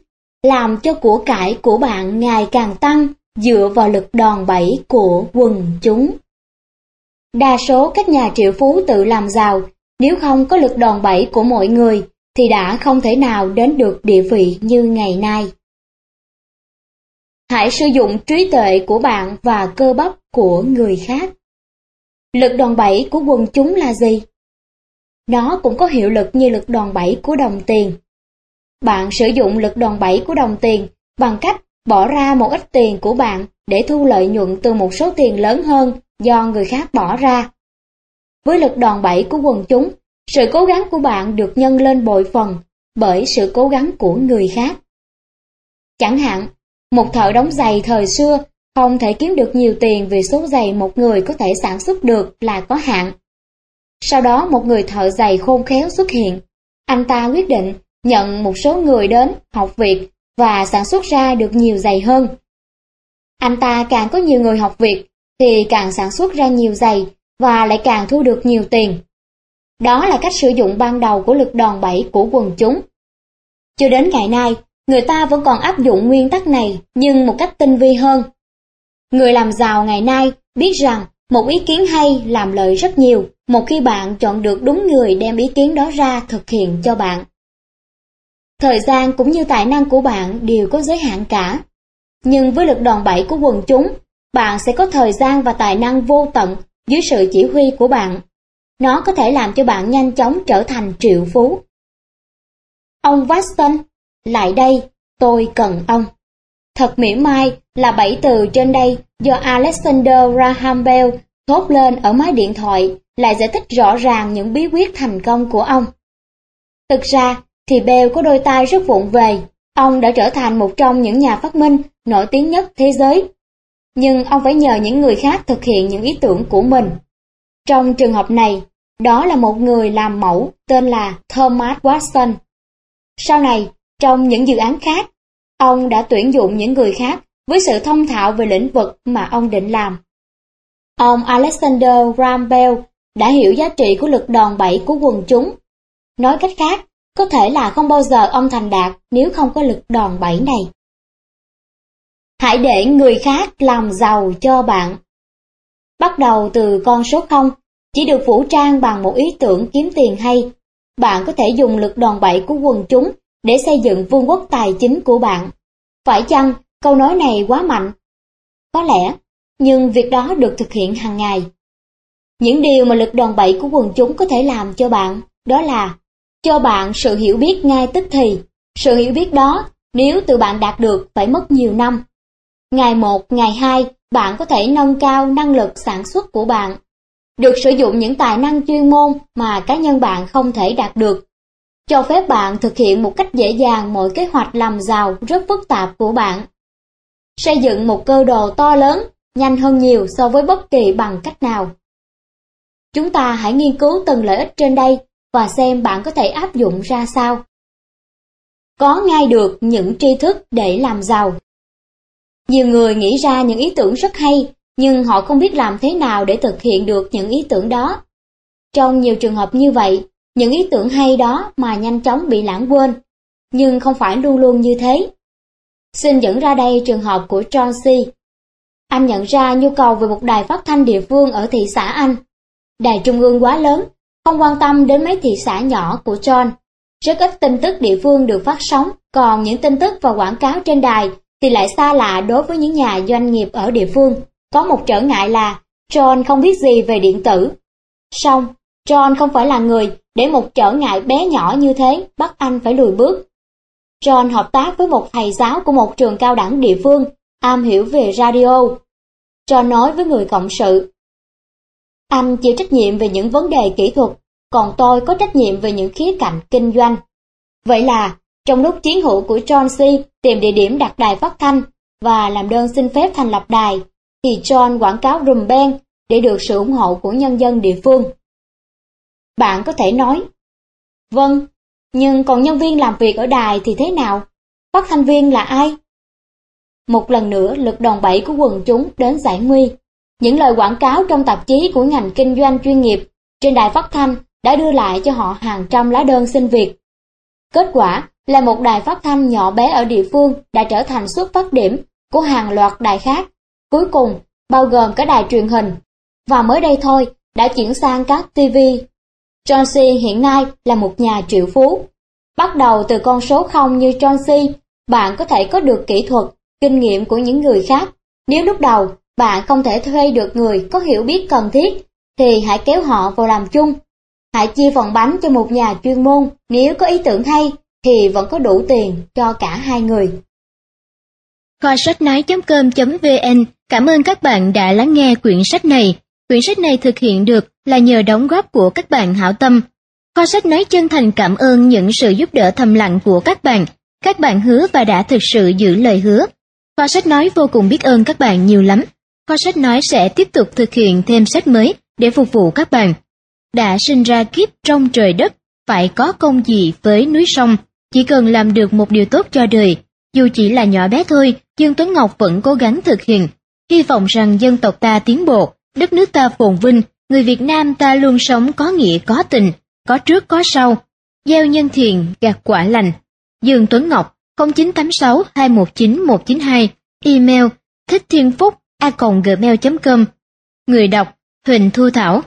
Làm cho của cải của bạn ngày càng tăng dựa vào lực đòn bẩy của quần chúng. Đa số các nhà triệu phú tự làm giàu, nếu không có lực đòn bẩy của mọi người, thì đã không thể nào đến được địa vị như ngày nay. Hãy sử dụng trí tuệ của bạn và cơ bắp của người khác. Lực đòn bẩy của quần chúng là gì? Nó cũng có hiệu lực như lực đòn bẩy của đồng tiền. Bạn sử dụng lực đòn bẩy của đồng tiền bằng cách bỏ ra một ít tiền của bạn để thu lợi nhuận từ một số tiền lớn hơn do người khác bỏ ra. Với lực đòn bẩy của quần chúng, sự cố gắng của bạn được nhân lên bội phần bởi sự cố gắng của người khác. Chẳng hạn, một thợ đóng giày thời xưa không thể kiếm được nhiều tiền vì số giày một người có thể sản xuất được là có hạn. Sau đó một người thợ giày khôn khéo xuất hiện. Anh ta quyết định nhận một số người đến học việc và sản xuất ra được nhiều giày hơn. Anh ta càng có nhiều người học việc thì càng sản xuất ra nhiều giày và lại càng thu được nhiều tiền. Đó là cách sử dụng ban đầu của lực đòn bẩy của quần chúng. Cho đến ngày nay, người ta vẫn còn áp dụng nguyên tắc này nhưng một cách tinh vi hơn. Người làm giàu ngày nay biết rằng một ý kiến hay làm lợi rất nhiều một khi bạn chọn được đúng người đem ý kiến đó ra thực hiện cho bạn. Thời gian cũng như tài năng của bạn đều có giới hạn cả. Nhưng với lực đòn bẩy của quần chúng, bạn sẽ có thời gian và tài năng vô tận dưới sự chỉ huy của bạn. Nó có thể làm cho bạn nhanh chóng trở thành triệu phú. Ông Watson, lại đây, tôi cần ông. Thật mỉa mai là bảy từ trên đây do Alexander Graham Bell thốt lên ở máy điện thoại lại giải thích rõ ràng những bí quyết thành công của ông. Thực ra thì Bell có đôi tay rất vụng về, ông đã trở thành một trong những nhà phát minh nổi tiếng nhất thế giới. Nhưng ông phải nhờ những người khác thực hiện những ý tưởng của mình. Trong trường hợp này, đó là một người làm mẫu tên là Thomas Watson. Sau này, trong những dự án khác, ông đã tuyển dụng những người khác với sự thông thạo về lĩnh vực mà ông định làm. Ông Alexander Graham Bell đã hiểu giá trị của lực đòn bẩy của quần chúng. Nói cách khác, có thể là không bao giờ ông thành đạt nếu không có lực đòn bẩy này. Hãy để người khác làm giàu cho bạn. Bắt đầu từ con số 0, chỉ được vũ trang bằng một ý tưởng kiếm tiền hay. Bạn có thể dùng lực đòn bẩy của quần chúng để xây dựng vương quốc tài chính của bạn. Phải chăng câu nói này quá mạnh? Có lẽ, nhưng việc đó được thực hiện hàng ngày. Những điều mà lực đòn bẩy của quần chúng có thể làm cho bạn, đó là cho bạn sự hiểu biết ngay tức thì. Sự hiểu biết đó, nếu từ bạn đạt được phải mất nhiều năm. Ngày 1, ngày 2, bạn có thể nâng cao năng lực sản xuất của bạn. Được sử dụng những tài năng chuyên môn mà cá nhân bạn không thể đạt được cho phép bạn thực hiện một cách dễ dàng mọi kế hoạch làm giàu rất phức tạp của bạn. Xây dựng một cơ đồ to lớn, nhanh hơn nhiều so với bất kỳ bằng cách nào. Chúng ta hãy nghiên cứu từng lợi ích trên đây và xem bạn có thể áp dụng ra sao. Có ngay được những tri thức để làm giàu. Nhiều người nghĩ ra những ý tưởng rất hay, nhưng họ không biết làm thế nào để thực hiện được những ý tưởng đó. Trong nhiều trường hợp như vậy, những ý tưởng hay đó mà nhanh chóng bị lãng quên, nhưng không phải luôn luôn như thế. Xin dẫn ra đây trường hợp của John C. Anh nhận ra nhu cầu về một đài phát thanh địa phương ở thị xã Anh. Đài trung ương quá lớn, không quan tâm đến mấy thị xã nhỏ của John. Rất ít tin tức địa phương được phát sóng, còn những tin tức và quảng cáo trên đài thì lại xa lạ đối với những nhà doanh nghiệp ở địa phương. Có một trở ngại là John không biết gì về điện tử. Xong, John không phải là người để một trở ngại bé nhỏ như thế bắt anh phải lùi bước. John hợp tác với một thầy giáo của một trường cao đẳng địa phương, am hiểu về radio. John nói với người cộng sự. Anh chịu trách nhiệm về những vấn đề kỹ thuật, còn tôi có trách nhiệm về những khía cạnh kinh doanh. Vậy là, trong lúc chiến hữu của John C. tìm địa điểm đặt đài phát thanh và làm đơn xin phép thành lập đài, thì John quảng cáo rùm beng để được sự ủng hộ của nhân dân địa phương. Bạn có thể nói, Vâng, nhưng còn nhân viên làm việc ở đài thì thế nào? Phát thanh viên là ai? Một lần nữa lực đòn bẩy của quần chúng đến giải nguy. Những lời quảng cáo trong tạp chí của ngành kinh doanh chuyên nghiệp trên đài phát thanh đã đưa lại cho họ hàng trăm lá đơn xin việc. Kết quả là một đài phát thanh nhỏ bé ở địa phương đã trở thành xuất phát điểm của hàng loạt đài khác, cuối cùng bao gồm cả đài truyền hình. Và mới đây thôi, đã chuyển sang các TV. John C. hiện nay là một nhà triệu phú. Bắt đầu từ con số 0 như John C., bạn có thể có được kỹ thuật, kinh nghiệm của những người khác. Nếu lúc đầu bạn không thể thuê được người có hiểu biết cần thiết, thì hãy kéo họ vào làm chung. Hãy chia phần bánh cho một nhà chuyên môn, nếu có ý tưởng hay, thì vẫn có đủ tiền cho cả hai người.
Kho sách nói.com.vn cảm ơn các bạn đã lắng nghe quyển sách này. Quyển sách này thực hiện được là nhờ đóng góp của các bạn hảo tâm. Kho sách nói chân thành cảm ơn những sự giúp đỡ thầm lặng của các bạn. Các bạn hứa và đã thực sự giữ lời hứa. Kho sách nói vô cùng biết ơn các bạn nhiều lắm. Kho sách nói sẽ tiếp tục thực hiện thêm sách mới để phục vụ các bạn. Đã sinh ra kiếp trong trời đất, phải có công gì với núi sông, chỉ cần làm được một điều tốt cho đời, dù chỉ là nhỏ bé thôi, Dương Tuấn Ngọc vẫn cố gắng thực hiện. Hy vọng rằng dân tộc ta tiến bộ, đất nước ta phồn vinh, người Việt Nam ta luôn sống có nghĩa có tình, có trước có sau. Gieo nhân thiện, gặt quả lành. Dương Tuấn Ngọc, 0986 219 192, email thích thiên phúc a gmail.com. Người đọc Huỳnh Thu Thảo